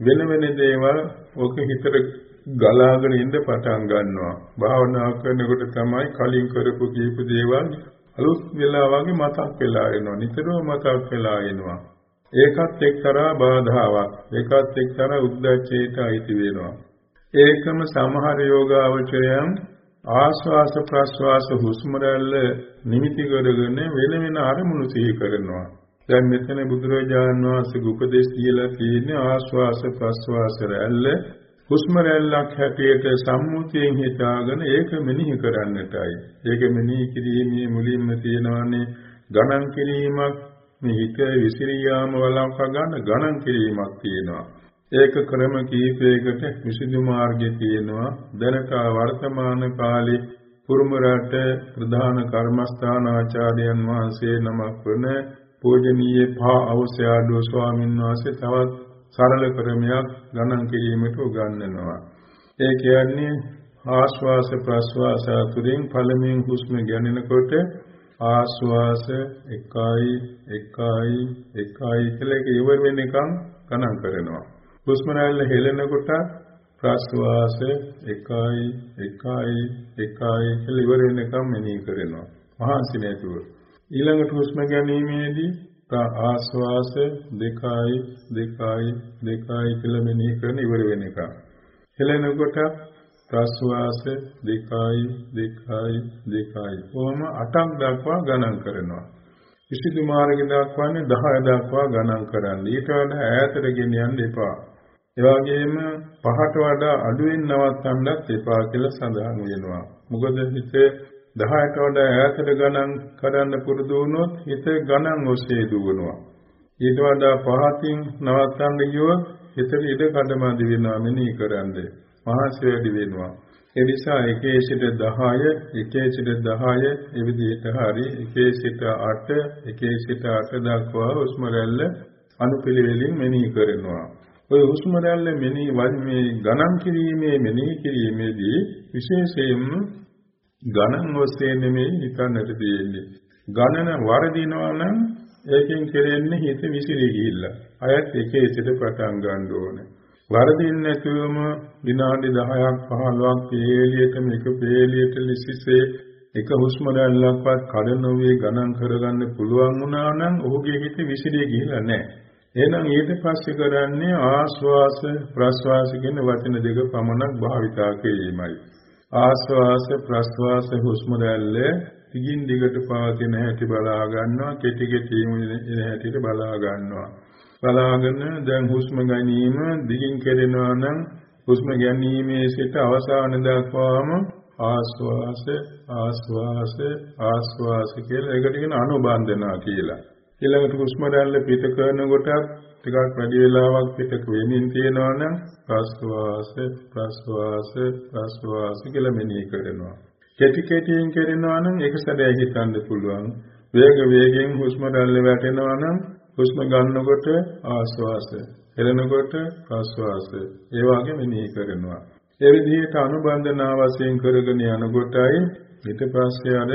වෙන වෙන දේවල් ඔක හිතට ගලාගෙන ඉන්න පටන් ගන්නවා. භාවනා කරනකොට තමයි කලින් කරපු කීප දේවල් අලුත් වෙලා වගේ මතක් වෙලා එනවා. නිතරම මතක් වෙලා එනවා. ඒකත් එක්තරා බාධාවක්. ඒකත් එක්තරා උද්දච්චයට අයිති වෙනවා. ඒකම සමහර යෝගාවචරයන් ආස්වාස ප්‍රස්වාස හුස්ම රැල්ල නිමිති කරගෙන වෙන වෙන අරමුණු සිහි කරනවා. දැන් මෙතන බුදුරජාණන් වහන්සේගේ උපදේශ කියලා තියෙන්නේ ආශ්වාස ප්‍රශ්වාස රැල්ල හුස්ම රැල්ලක් හැටියට සම්මුතියෙන් හිතාගෙන ඒක මෙනෙහි කරන්නටයි. ඒක මෙනෙහි කිරීමේ මුලින්ම තියෙනවානේ ගණන් කිරීමක් මේ හිත විසිරියාම වළක්වා ගන්න ගණන් කිරීමක් තියෙනවා. ඒක ක්‍රම කීපයකට විසුද්ධි මාර්ගය තියෙනවා. දැනට වර්තමාන කාලේ පුරුම රට ප්‍රධාන කර්මස්ථානාචාර්යයන් වහන්සේ නමක් වන පූජනීය පා අවශ්‍යාඩෝ ස්වාමීන් වහන්සේ තවත් සරල ක්‍රමයක් ගණන් කිරීමට උගන්වනවා. ඒ කියන්නේ ආශ්වාස ප්‍රශ්වාස අතුරින් පළමුවෙන් හුස්ම ගැනෙනකොට ආශ්වාස 1යි 1යි 1යි කියලා ඒක ඉවර වෙනකන් ගණන් කරනවා. හුස්ම රැල්ල හෙලනකොට ප්‍රශ්වාස 1යි 1යි 1යි කියලා ඉවර වෙනකන් මෙනෙහි කරනවා. මහන්සි නැතුව ඊළඟට හුස්ම ගැනීමේදී ආස්වාස දෙකයි දෙකයි දෙකයි කියලා මෙනෙහි කරන ඉවර වෙන එක. හෙලෙනකොට ප්‍රස්වාස දෙකයි දෙකයි දෙකයි. කොහොම 8ක් දක්වා ගණන් කරනවා. විසුද්ධි මාර්ගය දක්වන්නේ 10 දක්වා ගණන් කරන්න. ඊට වඩා ඈතට ගෙන යන්න එපා. ඒ වගේම පහට වඩා අඩුවෙන් නවත්තන්නත් එපා කියලා සඳහන් වෙනවා. මොකද හිතේ 10ට වඩා ඈතට ගණන් කරන්න පුරුදු වුණොත් හිත ගණන් ඔස්සේ දුවනවා. ඊට වඩා පහතින් නවත්තන්න ගියොත් හිතට ඉඩ කඩමදි වෙනවා මෙනෙහි කරන්නේ. මහසි වැඩි වෙනවා. ඒ නිසා එකේ සිට 10 එකේ සිට 10 ඒ විදිහට හරි එකේ සිට 8 එකේ සිට 8 දක්වා හුස්ම රැල්ල අනුපිළිවෙලින් මෙනෙහි කරනවා. ඔය හුස්ම රැල්ල මෙනෙහි වන්නේ ගණන් කිරීමේ මෙනෙහි කිරීමේදී විශේෂයෙන්ම ගණන් ඔස්සේ නෙමෙයි හිතන්නට තියෙන්නේ. ගණන වරදිනවා නම් ඒකෙන් කෙරෙන්නේ හිත විසිරී ගිහිල්ලා. අයත් එකේ සිට පටන් ගන්න ඕනේ. වරදින්න නැතුවම විනාඩි 10ක් 15ක් පේලියට මේක පේලියට ලිසිසේ එක හුස්ම රැල්ලක්වත් කඩ නොවේ ගණන් කරගන්න පුළුවන් වුණා නම් ඔහුගේ හිත විසිරී ගිහිලා නැහැ. එහෙනම් ඊට පස්සේ කරන්නේ ආස්වාස ප්‍රස්වාස කියන වචන දෙක පමණක් භාවිතා කිරීමයි. ආස්වාස ප්‍රස්වාස හුස්ම රැල්ල දිගින් දිගට පවතින හැටි බලා ගන්නවා කෙටි කෙටි ඉන හැටිට බලා ගන්නවා. බලාගෙන දැන් හුස්ම ගැනීම දිගින් කෙරෙනවා නම් හුස්ම ගැනීමේ සිට අවසාන දක්වාම ආස්වාස ආස්වාස ආස්වාස කියලා ඒකට කියන අනුබන්ධනා කියලා. ඊළඟට හුස්ම රැල්ල පිට කරනකොට ටිකක් වැඩි වෙලාවක් පිටක වෙමින් තියෙනවා නම් ප්‍රස්වාස ප්‍රස්වාස ප්‍රස්වාස කියලා මෙනෙහි කරනවා. කෙටි කෙටියෙන් කරනවා නම් ඒක සැබෑ හිතන්න පුළුවන්. වේග වේගෙන් හුස්ම රැල්ල වැටෙනවා නම් හුස්ම ගන්නකොට ආස්වාස, හෙලනකොට ප්‍රස්වාස. ඒ වගේ මෙනෙහි කරනවා. ඒ විදිහට අනුබන්ධනා වශයෙන් කරගෙන යනකොටයි ඊට පස්සේ අර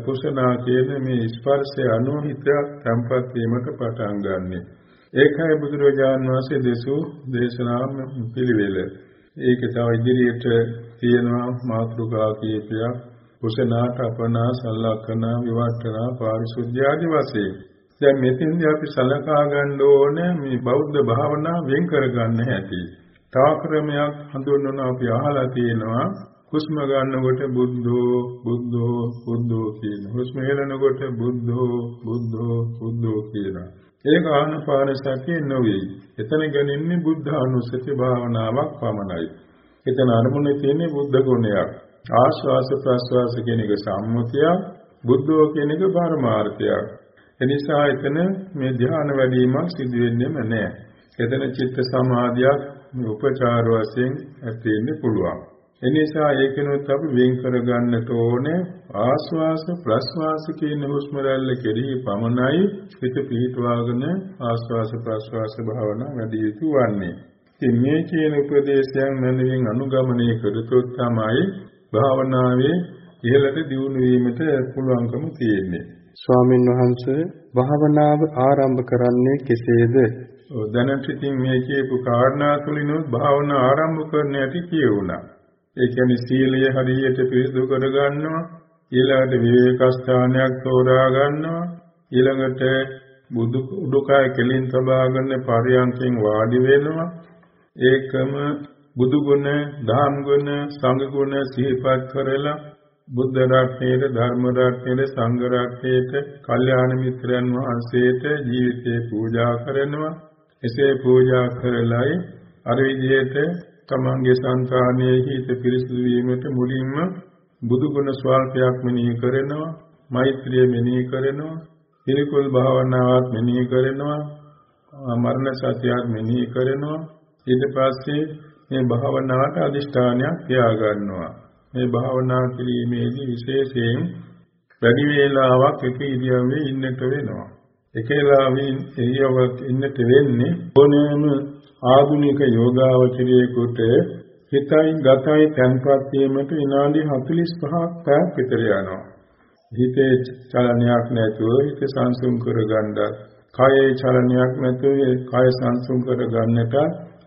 පුසනා කියන මේ ස්පර්ශය අනුව හිත තැම්පත් වීමට පටන් ගන්නෙ. ඒකයි බුදුරජාන් වහන්සේ දෙසූ දේශනා පිළිවෙල. ඒක තව ඉදිරියට තියෙනවා මාතෘකා කීපයක් කුසනාට අපනා සලකනා විවට්ටනා පාරිශුද්ධ ආදි වශයෙන්. දැන් මෙතෙන්දී අපි සලකා ගන්න ඕනේ මේ බෞද්ධ භාවනා වෙන් කර ගන්න හැටි. තව ක්‍රමයක් හඳුන්වන අපි අහලා තියෙනවා හුස්ම ගන්නකොට බුද්ධෝ බුද්ධෝ බුද්ධෝ කියන. හුස්ම හෙලනකොට බුද්ධෝ බුද්ධෝ බුද්ධෝ කියනවා. ඒක ආනපාන සතිය නොවේ. එතන ගන්නේ බුද්ධ අනුසති භාවනාවක් පමණයි. එතන අරමුණේ තියෙන්නේ බුද්ධ ගුණයක්. ආශ්වාස ප්‍රශ්වාස කියන එක සම්මුතියක්, බුද්ධෝ කියන එක පරමාර්ථයක්. එනිසා එතන මේ ධ්‍යාන වැඩිවීමක් සිදු වෙන්නේම නැහැ. එතන චිත්ත සමාධියක් උපචාර වශයෙන් ඇති වෙන්න පුළුවන්. එනිසා ඒකනොත් අපි වෙන් කරගන්නට ඕනේ ආස්වාස ප්‍රස්වාස කියන හුස්ම රැල්ල කෙරෙහි පමණයි හිත පිහිටවාගෙන ආස්වාස ප්‍රස්වාස භාවනා වැඩි යුතු වන්නේ. ඉතින් මේ කියන උපදේශයන් මනමින් අනුගමනය කරතොත් තමයි භාවනාවේ ඉහළට දියුණු වීමට පුළුවන්කම තියෙන්නේ. ස්වාමින් වහන්සේ භාවනාව ආරම්භ කරන්නේ කෙසේද? දැනට ඉතින් මේ කියපු කාරණා තුලිනුත් භාවනා ආරම්භ කරන්න ඇති කියුණා. ඒ කියන්නේ සීලය හරියට පිරිසුදු කර ගන්නවා, ඊළඟට විවේක ස්ථානයක් තෝරා ගන්නවා, ඊළඟට බුදු උඩුකය කෙලින් තබාගෙන පරියන්කෙන් වාඩි වෙනවා. ඒකම බුදු ගුණ, ධම්ම ගුණ, සංඝ ගුණ සිහිපත් කරලා බුද්ධ රත්නයේ ධර්ම රත්නයේ සංඝ රත්නයේ කල්යාණ මිත්‍රයන් වහන්සේට ජීවිතේ පූජා කරනවා එසේ පූජා කරලයි අර විදිහට තමන්ගේ సంతානයේ හිත පිරිසිදු වීමට මුලින්ම බුදු ගුණ ස්වල්පයක් මෙනෙහි කරනවා මෛත්‍රිය මෙනෙහි කරනවා පිළිකුල් භාවනාවක් මෙනෙහි කරනවා මරණ සත්‍යයක් මෙනෙහි කරනවා ඊට පස්සේ මේ භාවනාවට අදිෂ්ඨානයක් තියා ගන්නවා මේ භාවනා කිරීමේදී විශේෂයෙන් වැඩි වේලාවක් එක ඉරියව්වේ ඉන්නට වෙනවා. එක වෙලාවෙන් ඉරියව්වක ඉන්නට වෙන්නේ ඕනෑම ආධුනික යෝගාවචරයේකට හිතයි ගතයි තැන්පත් වීමට විනාඩි 45ක් පැයක් විතර යනවා. හිතේ චලනයක් නැතුව හිත සංසුන් කරගන්න, කයේ චලනයක් නැතුව කය සංසුන් කරගන්නට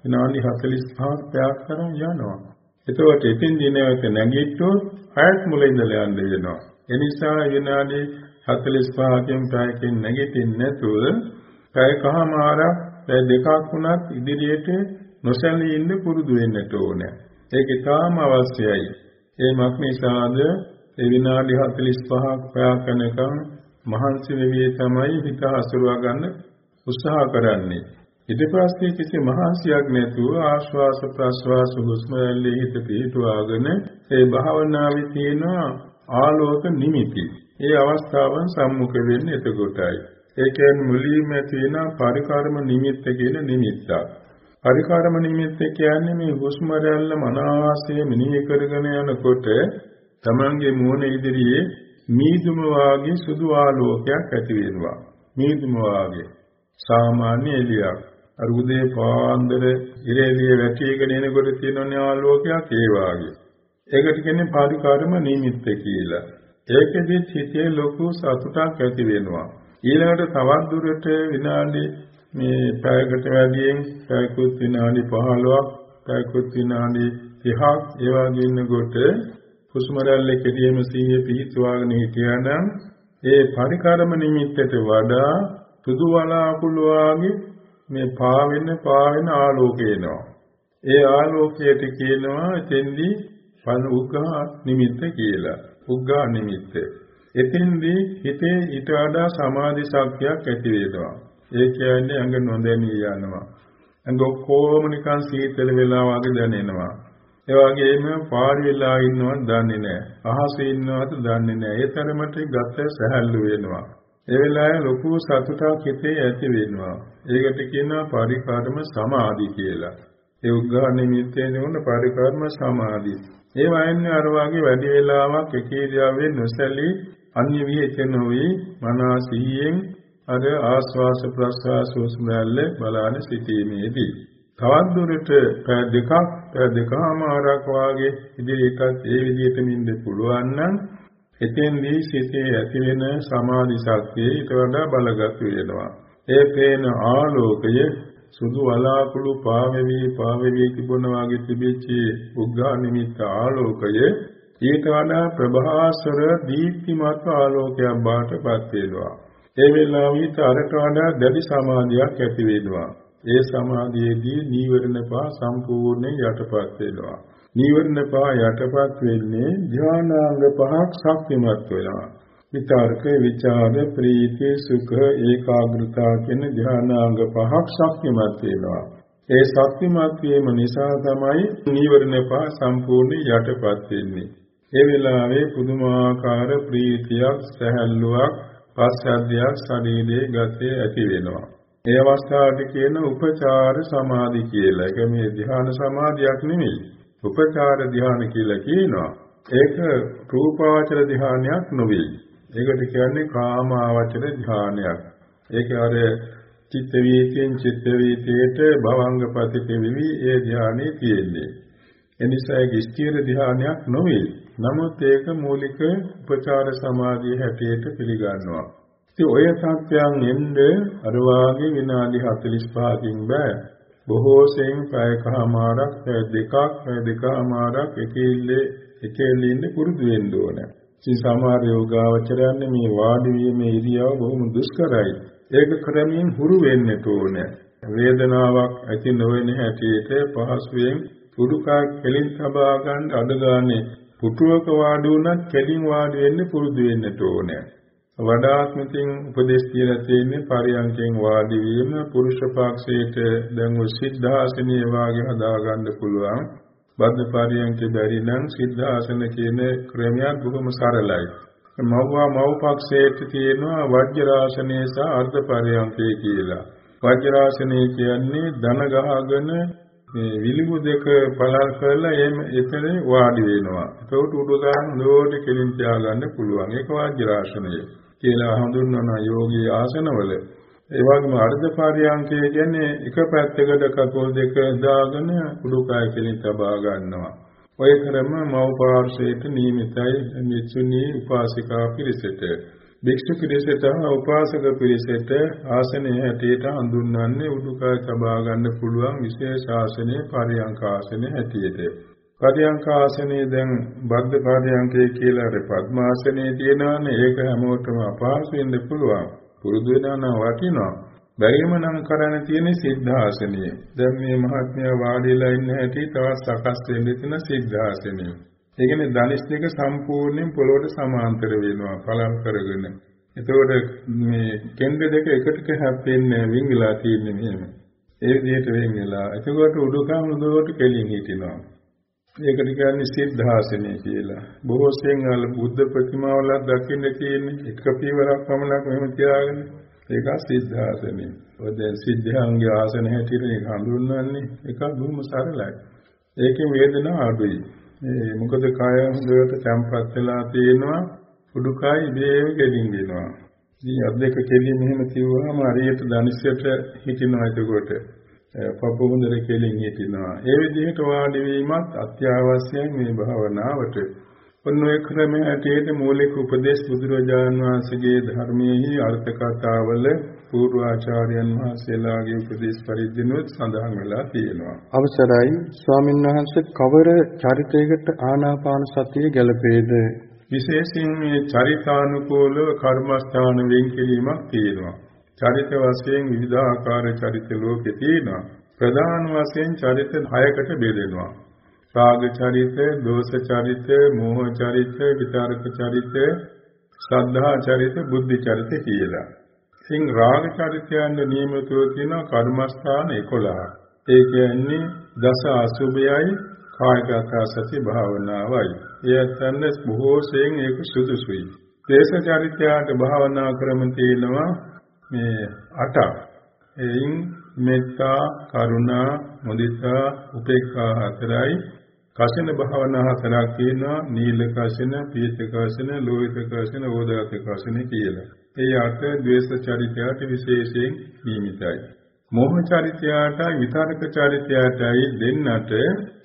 විනාඩි 45ක් පැයක් තරම් යනවා. එතකොට ඉතින් දිනවක නැගිට්ටොත් හයත් මුල ඉඳලා යන්න වෙනවා. ඒ නිසා විනාඩි 45කින් පැයකින් නැගිටින්න නැතුව පැයකමාරක් පැය දෙකක් වුණත් ඉදිරියට නොසැලී ඉන්න පුරුදු වෙන්නට ඕනේ. ඒක තාම අවශ්‍යයි. ඒ මක් නිසාද ඒ විනාඩි 45ක් පැයක් යනකම් මහන්සි වෙවි තමයි හිත හසුරවා ගන්න උත්සාහ කරන්නේ. ඊට පස්සේ කිසි මහන්සියක් නැතුව ආශ්වාස ප්‍රශ්වාස හුස්ම රැල්ලේ හිත පිහිටුවාගෙන ඒ භාවනාවේ තියෙන ආලෝක නිමිති. ඒ අවස්ථාවන් සම්මුඛ වෙන්නේ එතකොටයි. ඒ කියන්නේ මුලින්ම තියෙන පරිකාරම නිමිත්ත කියන නිමිත්තක්. පරිකාරම නිමිත්ත කියන්නේ මේ හුස්ම රැල්ල මනවාසය මෙනෙහි කරගෙන යනකොට තමන්ගේ මූණ ඉදිරියේ මීදුම වාගේ සුදු ආලෝකයක් ඇති වෙනවා. මීදුම වාගේ සාමාන්‍ය එළියක්. අර උදේ පාන්දර ඉරේලිය වැටිගෙන එනකොට තියෙන ආලෝකයක් ඒ වාගේ. ඒකට කියන්නේ පාරිකාරම නිමිත්ත කියලා. ඒකෙදි හිතේ ලොකු සතුටක් ඇති වෙනවා. ඊළඟට තවත් දුරට විනාඩි මේ පැයකට වැඩියෙන් පැයකුත් විනාඩි 15ක් පැයකුත් විනාඩි 30ක් ඒ වගේ ඉන්නකොට හුස්ම රැල්ලේ කෙටියෙම සිහිය පිහිටුවාගෙන හිටියානම් ඒ පරිකරම නිමිත්තට වඩා සුදු වලාකුළු වාගේ මේ පාවෙන පාවෙන ආලෝකය එනවා. ඒ ආලෝකයට කියනවා එතෙන්දී පන උග්ඝා නිමිත්ත කියලා. උග්ඝා නිමිත්ත. එතෙන්දී හිතේ ඊට වඩා සමාධි ශක්තියක් ඇති වෙනවා. ඒ කියන්නේ අඟ නොදැනී යනවා. අඟ කොහොම නිකන් සීතල වෙලා වගේ දැනෙනවා. ඒ වගේම පාරි වෙලා ඉන්නවත් දන්නේ නැහැ. අහසේ ඉන්නවත් දන්නේ නැහැ. ඒ තරමට ගත සැහැල්ලු වෙනවා. ඒ වෙලාවේ ලොකු සතුටක් හිතේ ඇති වෙනවා. ඒකට කියනවා පරිකාරම සමාධි කියලා. ඒ උග්ඝා නිමිත්තේ නුන පරිකාරම සමාධි. ඒ වයින්නේ අර වගේ වැඩි වෙලාවක් එකේදියාවේ නොසැලී අන්‍ය විහෙත නොවේ මනසියෙන් අර ආස්වාස ප්‍රස්වාස උස්මැල්ල බලාන සිටීමේදී තවත් දුරට පැය දෙකක් පැය දෙකමාරක් වාගේ ඉදිරියටත් ඒ විදිහටම ඉන්න පුළුවන් නම් එතෙන්දී සිතේ ඇති වෙන සමාධි ශක්තිය ඊට වඩා බලගත් වෙනවා. ඒ පේන ආලෝකය සුදු වලාකුළු පාවෙවි පාවෙවි තිබුණ වාගේ තිබෙච්ච උග්ගා නිමිත්ත ආලෝකය ඊට වඩා ප්‍රභාසර දීප්තිමත් ආලෝකයක් බාටපත් වෙනවා. ඒ වෙලාවෙත් අරට වඩා දැඩි සමාධියක් ඇති වෙනවා. ඒ සමාධියේදී නීවරණ පහ සම්පූර්ණයෙන් යටපත් වෙනවා. නීවරණ පහ යටපත් වෙන්නේ ධානාංග පහක් ශක්තිමත් වෙනවා. විතර්ක, විචාර, ප්‍රීති, සුඛ, ඒකාග්‍රතාව කියන ධානාංග පහක් ශක්තිමත් වෙනවා. ඒ ශක්තිමත් වීම නිසා තමයි නීවරණ පහ සම්පූර්ණ යටපත් වෙන්නේ. ඒ වෙලාවේ පුදුමාකාර ප්‍රීතියක්, සැහැල්ලුවක්, පස්සද්ධියක් ශරීරයේ ගතේ ඇති වෙනවා. ඒ අවස්ථාවට කියන උපචාර සමාධි කියලා. ඒක මේ ධ්‍යාන සමාධියක් නෙමෙයි. උපචාර ධ්‍යාන කියලා කියනවා. ඒක රූපාවචර ධ්‍යානයක් නෙවෙයි. ඒකට කියන්නේ කාමාවචර ධ්‍යානයක්. ඒක අර චිත්ත වීතියෙන් චිත්ත වීතියට භවංග ප්‍රතිපෙවි ඒ ධ්‍යානෙ තියෙන්නේ. එනිසා ඒක ස්ථීර ධ්‍යානයක් නෙවෙයි. නමුත් ඒක මූලික උපචාර සමාධිය හැටියට පිළිගන්නවා. ඉතින් ඔය සත්‍යයන් එන්නේ අර වාගේ විනාඩි 45කින් බෑ. බොහෝ සෙයින් පැයකමාරක් පැය දෙකක් පැය දෙකමාරක් එකෙල්ලේ එකෙල්ලේ ඉන්න පුරුදු වෙන්න ඕන. ඉතින් සමහර යෝගාවචරයන් මේ වාඩි වීමේ ඉරියව බොහොම දුෂ්කරයි. ඒක ක්‍රමයෙන් හුරු වෙන්න ඕන. වේදනාවක් ඇති නොවන හැටියට පහසුවෙන් පුරුකා කෙලින් තබා ගන්න අඩගානේ පුටුවක වාඩි වුණත් කෙලින් වාඩි වෙන්න පුරුදු වෙන්න ඕනේ. වඩාත්මකින් උපදේශ කියලා තියෙන්නේ පරියන්කෙන් වාඩි වීම පුරුෂ පක්ෂයට දැන් ඔය සිද්ධාසනීය වාගේ හදාගන්න පුළුවන්. බද්ධ පරියන්කේ බැරි නම් සිද්ධාසන කියන ක්‍රමයක් බොහොම සරලයි. මව්වා මව් පක්ෂයට තියෙනවා වජ්‍රාසනය සහ අර්ධ පරියන්කේ කියලා. වජ්‍රාසනය කියන්නේ ධන ගහගෙන මේ විලිමු දෙක පළල් කරලා එම් එතන වාඩි වෙනවා. ඒකට උඩුදාන නෝඩ කෙලින් තියාගන්න පුළුවන්. ඒක වජ්‍රාසනය. කියලා හඳුන්වන යෝගී ආසනවල ඒ වගේම අර්ධ පරියන්කය කියන්නේ එක පැත්තකට කකුල් දෙක දාගෙන උඩුකය කෙලින් තබා ගන්නවා. ඔය ක්‍රම මව් පාර්ශ්වයට නියමිතයි මිත්‍ුනි උපාසිකා පිරිසට. භික්ෂු පිරිසට උපාසක පිරිසට ආසනයේ හැටියට හඳුන්වන්නේ උඩුකය තබා ගන්න පුළුවන් විශේෂ ආසනයේ පරියන්ක ආසනයේ හැටියට. පරියංක ආසනයේ දැන් බද්ධ පරියංකය කියලා අර පద్මාසනයේ තියෙනවානේ. ඒක හැමෝටම අපහසු වෙන්න පුළුවන්. පුරුදු වෙනා නම් වටිනවා. බැරිම නම් කරන්න තියෙන සිද්ධාසනය දැන් මේ මහත්මයා වාඩිලා ඉන්න හැටි තවත් සකස් වෙන්න තියෙන සිද්ධාසනය ඒ කියන්නේ ධනිස් දෙක සම්පූර්ණයෙන් පොළොවට සමාන්තර වෙනවා පලම් කරගෙන එතකොට මේ කෙන්ද දෙක එකට හැප්පෙන්නේ විංගලා තියෙන්නේ මෙහෙම ඒ විදිහට වෙන් වෙලා එතකොට උඩුකම් උඩට කෙලින් හිටිනවා ඒකට කියන්නේ සිද්ධාසනය කියලා. බොහෝ සෙන්වල බුද්ධ ප්‍රතිමාවල දකින්න තියෙන්නේ එක පියවරක් පමණක් මෙහෙම තියාගෙන ඒක සිද්ධාසනය. ඔය දැන් සිද්ධාංග ආසන හැටියට ඒක හඳුන්වන්නේ ඒක බොහොම සරලයි. ඒකේ වේදනාව අඩුයි. ඒ මොකද කය හොඳට තැම්පත් වෙලා තියෙනවා උඩුකය ඉබේම ගෙලින් වෙනවා. ඉතින් අත් දෙක කෙලින් මෙහෙම තියුවාම හරියට ධනිස්සයට හිටිනවා එතකොට. පපු හොඳට කෙලින් හිටිනවා. ඒ විදිහට වාඩි වීමත් අත්‍යවශ්‍යයි මේ භාවනාවට. ඔන්න ඔය ක්‍රමයේ ඇටේට මූලික උපදේශ බුදුරජාණන් වහන්සේගේ ධර්මයේහි අර්ථ කතාවල පූර්වාචාර්යයන් වහන්සේලාගේ උපදේශ පරිද්දෙනුත් සඳහන් වෙලා තියෙනවා. අවසරයි ස්වාමින්වහන්සේ කවර චරිතයකට ආනාපාන සතිය ගැලපේද? විශේෂයෙන් මේ චරිතානුකූලව කර්මස්ථාන වෙන් කිරීමක් තියෙනවා. චරිත වශයෙන් විවිධාකාර චරිත ලෝකේ තියෙනවා. ප්‍රධාන වශයෙන් චරිත 6කට බෙදෙනවා. රාග චරිත, දෝෂ චරිත, මෝහ චරිත, විතරක චරිත, ශ්‍රද්ධා චරිත, බුද්ධි චරිත කියලා. ඉතින් රාග චරිතයන් නියමිතව කියන කර්මස්ථාන 11. ඒ කියන්නේ දස අසුභයයි කායගත සති භාවනාවයි. එයත්න්න බොහෝ සෙයින් ඒක සුදුසුයි. දේශ චරිතයට භාවනා ක්‍රම තියෙනවා මේ 8ක්. එයින් මෙත්තා, කරුණා, මුදිතා, උපේක්ඛා හතරයි කසින භාවනා හතරක් තියෙනවා නීල කසින, පීත කසින, ලෝහිත කසින, ඕදාත කසින කියලා. ඒ අට ද්වේෂ චරිතයට විශේෂයෙන් නියමිතයි. මෝහ චරිතයටයි විතරක චරිතයටයි දෙන්නට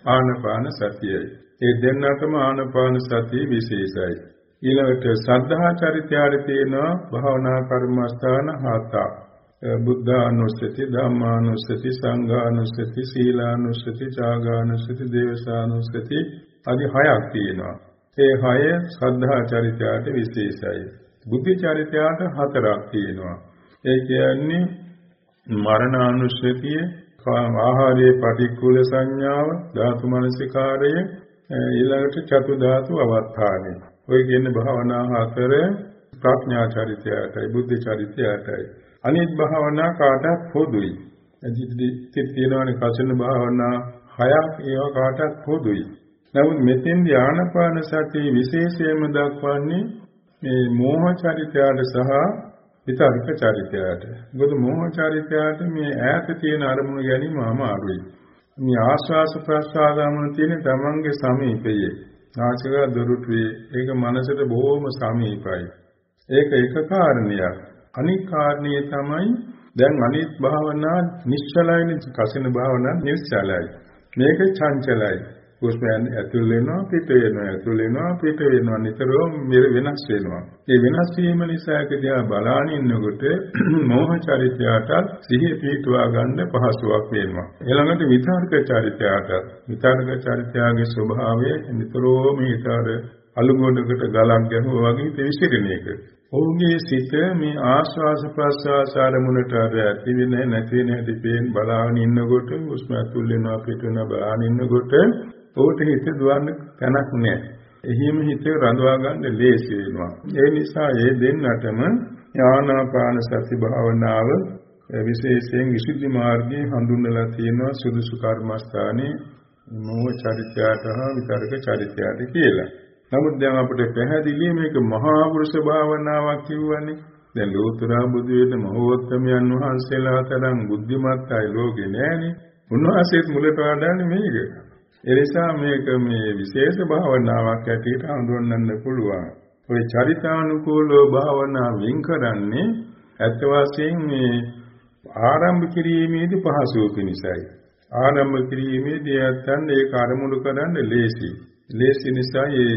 ආනපාන සතියයි. ඒ දෙන්නටම ආනපාන සතිය විශේෂයි. ඊළඟට සද්ධා චරිතයට තියෙනවා භාවනා කර්මස්ථාන හතක්. බුද්ධානුස්සති ධම්මානුස්සති සංඝානුස්සති සීලානුස්සති ත්‍යාගානුස්සති දේවසානුස්සති আদি හයක් තියෙනවා. ඒ හය ශ්‍රද්ධා චරිතයට විශේෂයි. බුද්ධ චරිතයට හතරක් තියෙනවා. ඒ කියන්නේ මරණානුස්සතිය, ආහාරයේ පටික්කුල සංඥාව, ධාතු මනසිකාරය, ඊළඟට චතු ධාතු අවස්ථානයි. ඔය කියන භාවනා හතර ප්‍රඥා චරිතයටයි බුද්ධ චරිතයටයි අනිත් භාවනා කාටත් පොදුයි. එදිටි තියෙනවනේ කසින භාවනා හයක් ඒවා කාටත් පොදුයි. නමුත් මෙතෙන් ධානාපාන සතිය විශේෂයෙන්ම දක්වන්නේ මේ මෝහ චරිතයට සහ විතර්ක චරිතයට. මොකද මෝහ චරිතයට මේ ඈත තියෙන අරමුණු ගැනීම අමාරුයි. මේ ආස්වාස ප්‍රස්වාදමන තියෙන තමන්ගේ සමීපයේ. නාසික දොරටුවේ ඒක මනසට බොහොම සමීපයි. ඒක එක කාරණයක්. අනික් කාරණේ තමයි දැන් අනිත් භාවනා නිශ්චලයින කසින භාවනා නිශ්චලයි. මේක චංචලයි. හුස්මයන් ඇතුල් වෙනවා පිට වෙනවා ඇතුල් වෙනවා පිට වෙනවා නිතරම වෙනස් වෙනවා. ඒ වෙනස් වීම නිසා කදියා බලාන ඉන්නකොට මෝහ චරිතයට සිහිය පිටුවා ගන්න පහසුවක් වෙනවා. ඊළඟට විතර්ක චරිතයට විතර්ක චරිතයගේ ස්වභාවය නිතරම හිතර අලුගොඩකට ගලක් ගැහුවා වගේ විසිරෙන එක. ඔවුන්ගේ සිත මේ ආශ්වාස ප්‍රශ්වාස ආරමුණට අර ඇති වෙන නැති වෙන හැටි පේන් බලාගෙන ඉන්නකොට හුස්ම ඇතුල් වෙනවා පිට වෙනවා බලාගෙන ඉන්නකොට ඕට හිත දුවන්න තැනක් නැහැ. එහිම හිත රඳවා ගන්න ලේසි වෙනවා. ඒ නිසා ඒ දෙන්නටම ආනාපාන සති භාවනාව විශේෂයෙන් විසුද්ධි මාර්ගයේ හඳුන්වලා තියෙනවා සුදුසු කර්මස්ථානයේ මෝහ චරිතයට හා විතරක චරිතයට කියලා. නමුත් දැන් අපිට පැහැදිලි මේක මහා පුරුෂ භාවනාවක් කියවන්නේ. දැන් ලෝතර බුදු වෙන මහෝත්තමයන් වහන්සේලා තරම් බුද්ධිමත් අය ලෝකේ නෑනේ. උන්වහන්සේත් මුලට වඩාන්නේ මේක. ඒ නිසා මේක මේ විශේෂ භාවනාවක් ඇටියට හඳුන්වන්න පුළුවන්. ඔය චරිතානුකූලව භාවනා වෙන් කරන්නේ ඇත්ත වශයෙන් මේ ආරම්භ කිරීමේදී පහසුව පිණිසයි. ආරම්භ කිරීමේදී ඇත්තන් ඒක අරමුණු කරන්න ලේසි. ලේසි නිසා ඒ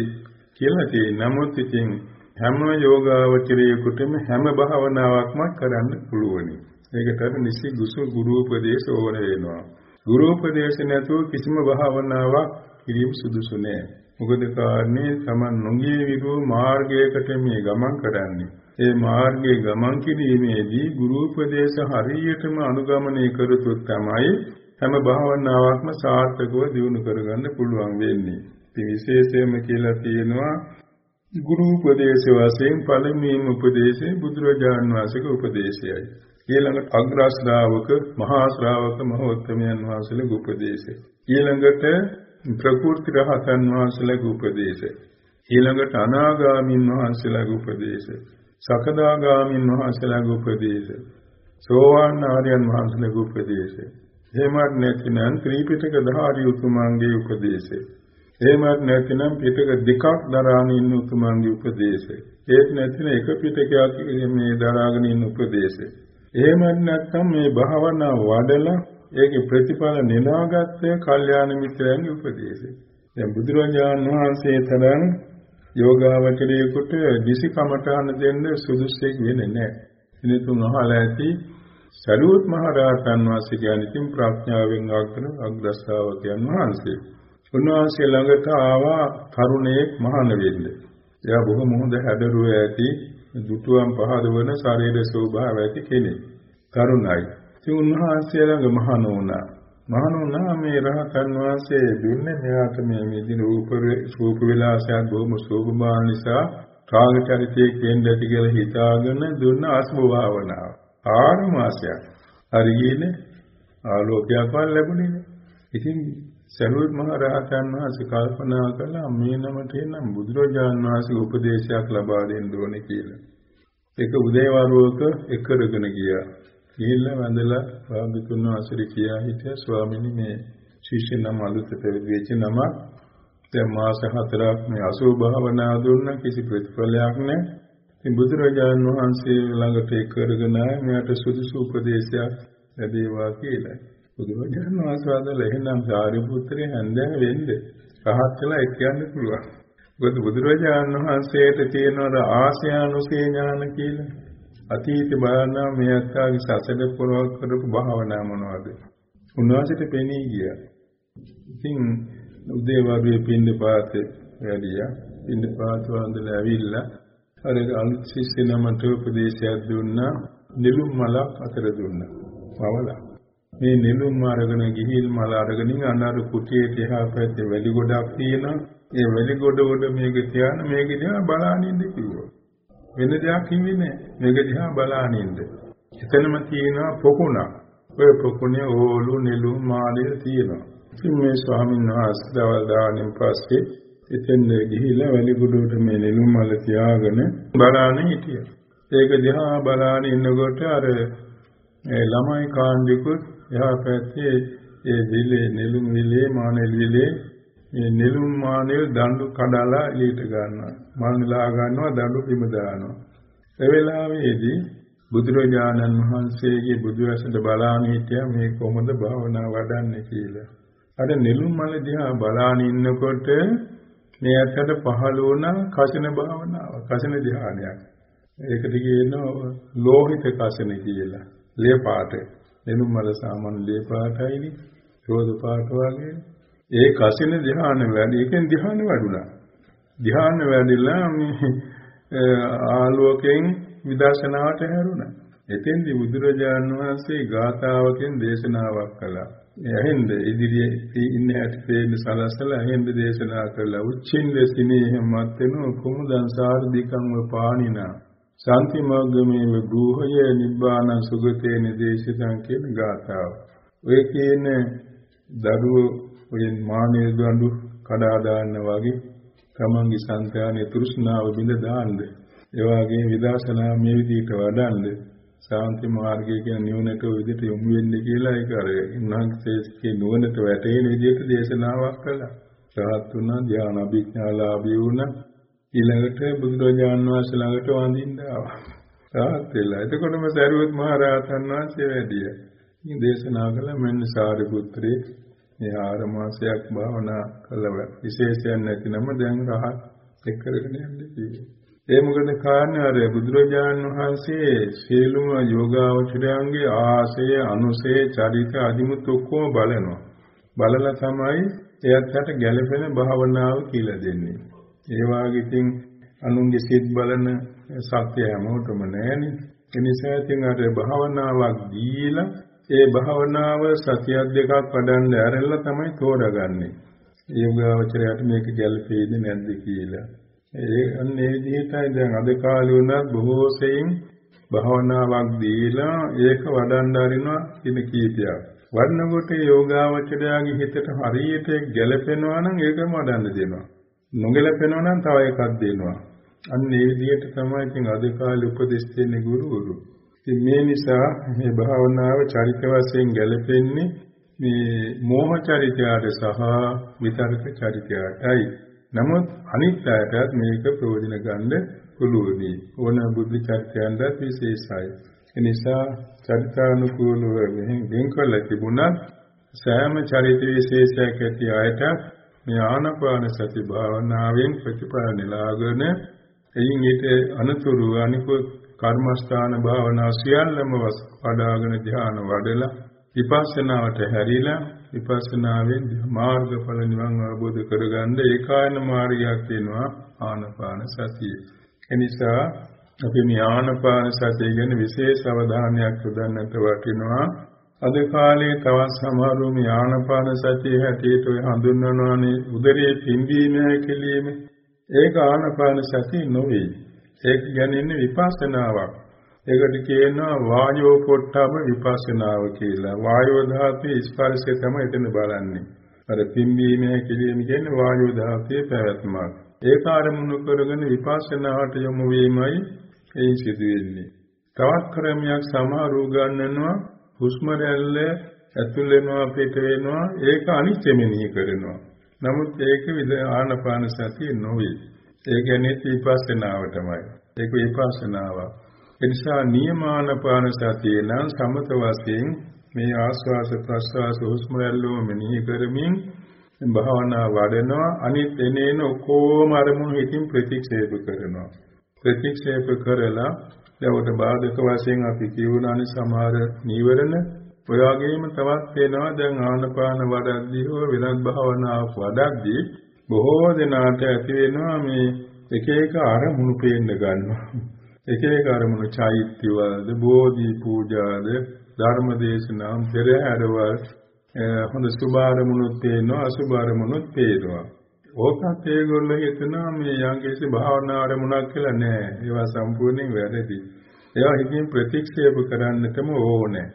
කියලා තියෙන නමුත් ඉතින් හැම යෝගාවචරයෙකුටම හැම භාවනාවක්ම කරන්න පුළුවනි. ඒකට නිසි ගුසු ගුරු උපදේශ ඕන වෙනවා. ගුරු උපදේශ නැතුව කිසිම භාවනාවක් කිරීම සුදුසු නෑ. මොකද කාරණේ Taman නොගිය විරු මාර්ගයකට මේ ගමන් කරන්නේ. ඒ මාර්ගයේ ගමන් කිරීමේදී ගුරු උපදේශ හරියටම අනුගමනය කරතොත් තමයි හැම භාවනාවක්ම සාර්ථකව දියුණු කරගන්න පුළුවන් වෙන්නේ. ඉතින් විශේෂයෙන්ම කියලා තියෙනවා ගුරු උපදේශ වශයෙන් පළමුවෙන් උපදේශේ බුදුරජාන් වහන්සේගේ උපදේශයයි. ඊළඟට අග්‍ර ශ්‍රාවක මහා ශ්‍රාවක මහෝත්තමයන් වහන්සේලගේ උපදේශය. ඊළඟට ප්‍රකෘති රහතන් වහන්සේලගේ උපදේශය. ඊළඟට අනාගාමින් වහන්සේලගේ උපදේශය. සකදාගාමින් වහන්සේලගේ උපදේශය. සෝවාන් ආර්යයන් වහන්සේලගේ උපදේශය. එහෙමත් නැතිනම් ත්‍රිපිටක ධාරී උතුමන්ගේ උපදේශය. එහෙමත් නැතිනම් පිටක දෙකක් දරාගෙන ඉන්න උතුමන්ගේ උපදේශය. ඒත් නැතිනම් එක පිටකයක් මේ දරාගෙන ඉන්න උපදේශය. එහෙමත් නැත්නම් මේ භාවනා වඩලා ඒකේ ප්‍රතිඵල නෙලාගත්ත කල්යාණ මිත්‍රයන්ගේ උපදේශය. දැන් බුදුරජාණන් වහන්සේ තරම් යෝගාවචරයේකට දිසි කමඨාන දෙන්න සුදුසෙක් වෙන්නේ නැහැ. ඉනිතුන් අහලා ඇති සරියුත් මහ රහතන් වහන්සේ කියන්නේ ඉතින් ප්‍රඥාවෙන් අග්‍ර අග්‍රස්ථාවකයන් වහන්සේ. උන්වහන්සේ ළඟට ආවා තරුණයෙක් මහාන වෙන්න. එයා බොහොම හොඳ හැඩරුව ඇති දුටුවම් පහදවන ශරීර ස්වභාව ඇති කෙනෙක්. තරුණයි. ඉතින් උන්වහන්සේ ළඟ මහාන වුණා. මහාන වුණා මේ රහතන් වහන්සේ දුන්නේ මෙයාට මේ මිදින රූප රූප විලාසයන් බොහොම සෝභමාන නිසා රාග චරිතයේ වෙන්න ඇති කියලා හිතාගෙන දුන්න අසුභ භාවනාව. ආறு මාසයක්. හරි ගියේ ආලෝකයක් වන් ලැබුණේ නේ. ඉතින් සරුවත් මහ රහතන් වහන්සේ කල්පනා කළා මේ නමට එනම් බුදුරජාණන් වහන්සේ උපදේශයක් ලබා දෙන්න ඕනේ කියලා. ඒක උදේවරුවක එක කරගෙන ගියා. ගිහිල්ලා වැඳලා භාග්‍යතුන් වහන්සේ කියා හිටියා ස්වාමීනි මේ ශිෂ්‍ය නම අලුතට වෙච්ච නම දැන් මාස හතරක් මේ අසුභ භාවනා දුන්න කිසි ප්‍රතිඵලයක් නැහැ. ඉතින් බුදුරජාණන් වහන්සේ ළඟට ඒක කරගෙන මෙයාට සුදුසු උපදේශයක් ලැබේවා කියලා. බුදුරජාණන් වහන්සේ වදාළ එහෙනම් සාරිපුත්‍රය හන්දෑ වෙන්න. රහත් වෙලා ඒක කියන්න පුළුවන්. මොකද බුදුරජාණන් වහන්සේට තියෙනවද ආශ්‍රයානුසේ ඥාන කියලා. අතීත බලනවා මේ අත්තාගේ සසල පුරව කරපු භාවනා මොනවද? උන්වහන්සේට පෙනී ගියා. ඉතින් උදේ වගේ පින්ඳ පාතේ වැඩියා. පින්ඳ පාත වන්දලා ඇවිල්ලා අර අලුත් ශිෂ්‍ය නමට උපදේශයක් දුන්නා. නිලුම් මලක් අතර දුන්නා. පවලා. මේ නිලුම් අරගෙන ගිහිල් මල අරගෙන අනාර කුටියේ එහා පැත්තේ වැලි ගොඩක් තියෙනවා. ඒ වැලි ගොඩ උඩ මේක තියාන මේක දිහා බලාගෙන ඉන්න කිව්වා. වෙන දෙයක් කිව්වේ නෑ. මේක දිහා බලාගෙන ඉන්න. එතනම තියෙනවා පොකුණක්. ඔය පොකුණේ ඕලු නෙළුම් මාළය තියෙනවා. ඉතින් මේ ස්වාමීන් වහන්සේ දවල් දානින් පස්සේ එතෙන් ගිහිලා වැලි ගොඩට මේ නෙළුම් මල තියාගෙන බලාගෙන හිටියා. ඒක දිහා බලාගෙන ඉන්නකොට අර ඒ ළමයි කාණ්ඩිකුත් එහා පැත්තේ ඒ විලේ නෙළුම් විලේ මානෙල් විලේ මේ නෙළුම් මානෙල් දඬු කඩලා එළියට ගන්නවා. මල්ලා ගන්නවා දඬු බිම දානවා. ඒ වෙලාවේදී බුදුරජාණන් වහන්සේගේ බුදු ඇසට බලාගෙන හිටියා මේ කොහොමද භාවනා වඩන්නේ කියලා. අර නෙළුම් මල දිහා බලාගෙන ඉන්නකොට මේ ඇත්තට පහළ වුණ කසින භාවනාව, කසින ධ්‍යානයක්. ඒකට කියනවා ලෝහිත කසින කියලා. ලේ පාට. නෙළුම් මල සාමාන්‍ය ලේ පාටයිනේ. රෝද පාට වගේ. ඒ කසින ධ්‍යාන වැඩි එකෙන් ධ්‍යාන වැඩුණා. ධ්‍යාන වැඩිලා මේ ආලෝකයෙන් විදර්ශනාවට හැරුණා. එතෙන්දී බුදුරජාණන් වහන්සේ ගාථාවකින් දේශනාවක් කළා. ඇහෙන්ද ඉදිරියේ ඉන්න හැටි පේන්න සලසලා ඇහෙන්ද දේශනා කළා. උච්චින්ද සිනේහමත් වෙනු කුමුදං සාර්ධිකං පාණිනා. සාන්ති මාර්ගමේ ගෘහය නිබ්බාන සුගතේ නිදේශිතං කියන ගාථාව. ඔය කියන දරුවෝ ඔය මානෙ දඬු කඩා දාන්න වගේ තමන්ගේ සංකානේ තෘෂ්ණාව බිඳ දාන්න. ඒ වගේ විදර්ශනා මේ විදිහට වඩන්නේ සාන්ති මාර්ගය කියන නිවනට ඔය විදිහට යොමු වෙන්න කියලා ඒක අර උන්වහන්සේගේ නුවණට වැටෙන විදිහට දේශනාවක් කළා. රහත් වුණා ධ්‍යාන අභිඥාලාභී වුණා. ඊළඟට බුදුරජාණන් වහන්සේ ළඟට වඳින්න ආවා. රහත් වෙලා. එතකොටම සරියුත් මහ රහතන් වහන්සේ වැඩියා. ඉතින් දේශනා කළ මෙන්න සාරිපුත්‍රේ මේ ආර මාසයක් භාවනා කළා. විශේෂයක් නැතිනම දැන් රහත් එක් කරගෙන යන්නේ කිව්වා. ඒ මොකද කාරණේ අර බුදුරජාණන් වහන්සේ සියලුම යෝගාවචරයන්ගේ ආසය, අනුසය, චරිත, අදිමුත් ඔක්කොම බලනවා. බලලා තමයි එයත්ට ගැළපෙන භාවනාව කියලා දෙන්නේ. ඒ වාගේ ඉතින් අනුන්ගේ සිත් බලන සත්‍ය හැමෝටම නැහැනේ. ඒ නිසා ඉතින් අර භාවනාවක් දීලා ඒ භාවනාව සතියක් දෙකක් වඩන්න ඇරෙලා තමයි තෝරගන්නේ. යෝගාවචරයට මේක ගැළපෙයිද නැද්ද කියලා. ඒ අන්නේ විදිහටයි දැන් අද කාලේ වුණත් බොහෝ සෙයින් භාවනාවක් දීලා ඒක වඩන්න අරිනවා කියන කීපයක්. වඩනකොට යෝගාවචරයාගේ හිතට හරියට ගැළපෙනවා නම් ඒකම වඩන්න දෙනවා. නොගැලපෙනවා නම් තව එකක් දෙනවා. අන්න ඒ විදිහට තමයි ඉතින් අද කාලේ උපදෙස් දෙන්නේ ගුරුවරු. ඉතින් මේ නිසා මේ භාවනාව චරිත වශයෙන් ගැලපෙන්නේ මේ මෝහ චරිතයට සහ විතර්ක චරිතයටයි. නමුත් අනිත් අයටත් මේක ප්‍රයෝජන ගන්න පුළුවනි. ඕන බුද්ධ චර්යාන්දත් විශේෂයි. ඒ නිසා චරිතානුකූලව වෙන් කළ තිබුණත් සෑම චරිත විශේෂයක් ඇති අයට මේ ආනාපාන සති භාවනාවෙන් ප්‍රතිඵල නෙලාගෙන එයින් ඊට අනුතුරු අනිකුත් කර්මස්ථාන භාවනා සියල්ලම වඩාගෙන ධ්‍යාන වඩලා විපස්සනාවට හැරිලා විපස්සනාවෙන් මාර්ගඵල නිවන් අවබෝධ කරගන්න ඒකායන මාර්ගයක් වෙනවා ආනපාන සතිය. එනිසා අපි මේ ආනපාන සතිය ගැන විශේෂ අවධානයක් යොදන්නට වටිනවා. අද කාලේ තවත් සමහරු මේ ආනපාන සතිය හැටියට හඳුන්වනවානේ උදරයේ පිම්බීම හැකිලිම. ඒක ආනපාන සතිය නොවේ. ඒක කියන්නේ විපස්සනාවක්. ඒකට කියනවා වායෝ පොට්ටම විපස්සනාව කියලා. වායෝ ධාතුවේ ස්පර්ශය තමයි එතන බලන්නේ. අර පිම්බීම හැකිලිම කියන්නේ වායෝ ධාතුවේ පැවැත්මක්. ඒක ආරමුණු කරගෙන විපස්සනාවට යොමු වීමයි එයින් සිදු වෙන්නේ. තවත් ක්‍රමයක් සමහරු ගන්නනවා හුස්ම රැල්ල ඇතුල් වෙනවා පිට වෙනවා ඒක අනිත්‍ය මෙනෙහි කරනවා. නමුත් ඒක විද ආනපාන සතිය නොවේ. ඒ කියන්නේ විපස්සනාවටමයි. ඒක විපස්සනාවක්. ඒ නිසා නියමානපාන සතිය නම් සමත වශයෙන් මේ ආස්වාස ප්‍රස්වාස හුස්ම රැල්ලම මෙනෙහි කරමින් භාවනා වඩනවා අනිත් එනේන ඔක්කොම අරමුණු හිතින් ප්‍රතික්ෂේප කරනවා ප්‍රතික්ෂේප කරලා දවට බාධක වශයෙන් අපි කියුණානේ සමහර නීවරණ. ඔයගෙම තවත් වෙනවා. දැන් ආනපාන වඩද්දී හෝ වෙනත් භාවනාවක් වඩද්දී බොහෝ දෙනාට ඇති වෙනවා මේ එක එක අරමුණු පේන්න ගන්නවා. එක එක අරමුණු චෛත්‍යවලද බෝධි පූජාද ධර්ම දේශනා පෙරහැරවල් හොඳ සුභාරමුණුත් පේනවා අසුභාරමුණුත් පේනවා. ඕකත් ඒගොල්ලෝ හිතනවා මේ යම්කිසි භාවනා ආරමුණක් කියලා නෑ. ඒවා සම්පූර්ණයෙන් වැරදි. ඒවා හිතින් ප්‍රතික්ෂේප කරන්නටම ඕනේ.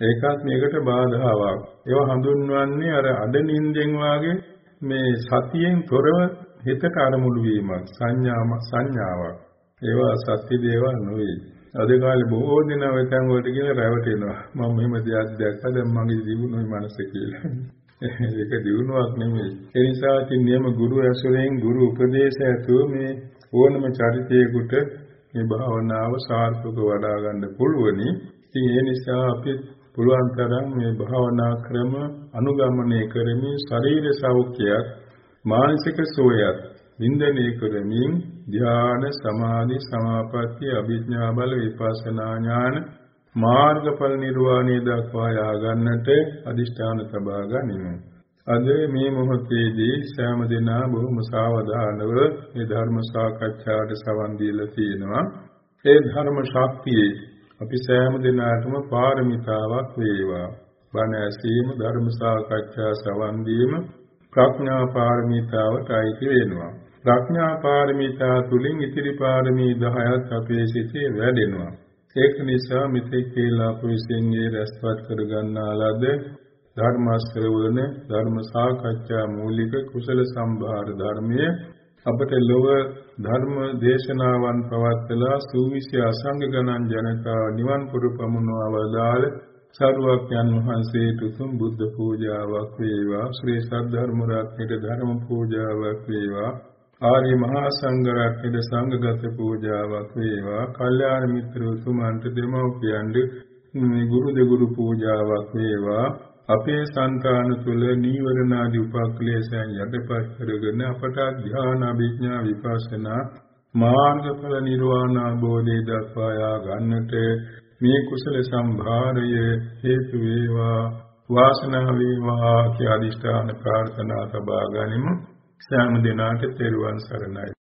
ඒකත් මේකට බාධාවක්. ඒවා හඳුන්වන්නේ අර අද නින්දෙන් වාගේ මේ සතියෙන් තොරව හිතට අරමුණු වීමක් සංඥාම සංඥාවක්. ඒවා සත්‍ය දේවල් නෙවෙයි. අද කාලේ බොහෝ දෙනා වෙතන් වලට කියලා රැවටෙනවා. මම මෙහෙම දෙයක් දැක්කා දැන් මගේ ජීවුනොයි මනස කියලා. ඒක දිනුවක් නෙමෙයි. ඒ නිසා ඉතින් නියම ගුරු ඇසුරෙන් ගුරු උපදේශ ඇතුව මේ ඕනම චරිතයකට මේ භාවනාව සාර්ථකව වඩා ගන්න පුළුවනි. ඉතින් ඒ නිසා අපි පුළුවන් තරම් මේ භාවනා ක්‍රම අනුගමනය කරමින් ශරීර සෞඛ්‍යයත් මානසික සුවයත් වින්දනය කරමින් ධ්‍යාන සමාධි සමාපatti අභිඥා බල විපස්සනා ඥාන මාර්ගඵල නිර්වාණය දක්වා යා ගන්නට අදිෂ්ඨාන තබා ගනිමු. අද මේ මොහොතේදී සෑම දිනා බොහොම සාවධානව මේ ධර්ම සාකච්ඡාවට සවන් දීලා තියෙනවා. ඒ ධර්ම ශක්තියේ අපි සෑම දිනාටම පාරමිතාවක් වේවා. බණ ඇසීම ධර්ම සාකච්ඡා සවන් දීම ප්‍රඥා පාරමිතාවට අයිති වෙනවා. ප්‍රඥා පාරමිතා තුලින් ඉතිරි පාරමී 10ක් අපේ සිතේ වැඩෙනවා. ඒක නිසා මෙතෙක් කියලා අප විසින් මේ රැස්පත් කරගන්නා ලද ධර්ම ශ්‍රවණ ධර්ම සාකච්ඡා මූලික කුසල සම්භාර ධර්මයේ අපට ලොව ධර්ම දේශනාවන් පවත්වලා සූවිසි අසංග ගණන් ජනතාව නිවන් පුර පමුණවදාළ සරුවක්යන් වහන්සේට උතුම් බුද්ධ පූජාවක් වේවා. ශ්‍රී සද්ධර්ම රත්නයේ ධර්ම පූජාවක් වේවා. ආර්ය මහා සංඝ රත්නයේ සංඝගත පූජාවක් වේවා. කල්යාණ මිත්‍ර උතුමන්ට දෙමව්පියන්ට මේ ගුරු දෙගුරු පූජාවක් වේවා. අපේ సంతාන තුල නීවරණාදී උපක්ලේශයන් යටපත් කරගෙන අපට ධ්‍යාන අභිඥා විපස්සනා මාර්ගඵල නිර්වාණ අවබෝධය දක්වා යා ගන්නට මේ කුසල සම්භාරය හේතු වේවා වාසනාව වේවා කිය අදිෂ්ඨාන ප්‍රාර්ථනා සබා ගනිමු සෑම දිනාට තෙරුවන් සරණයි.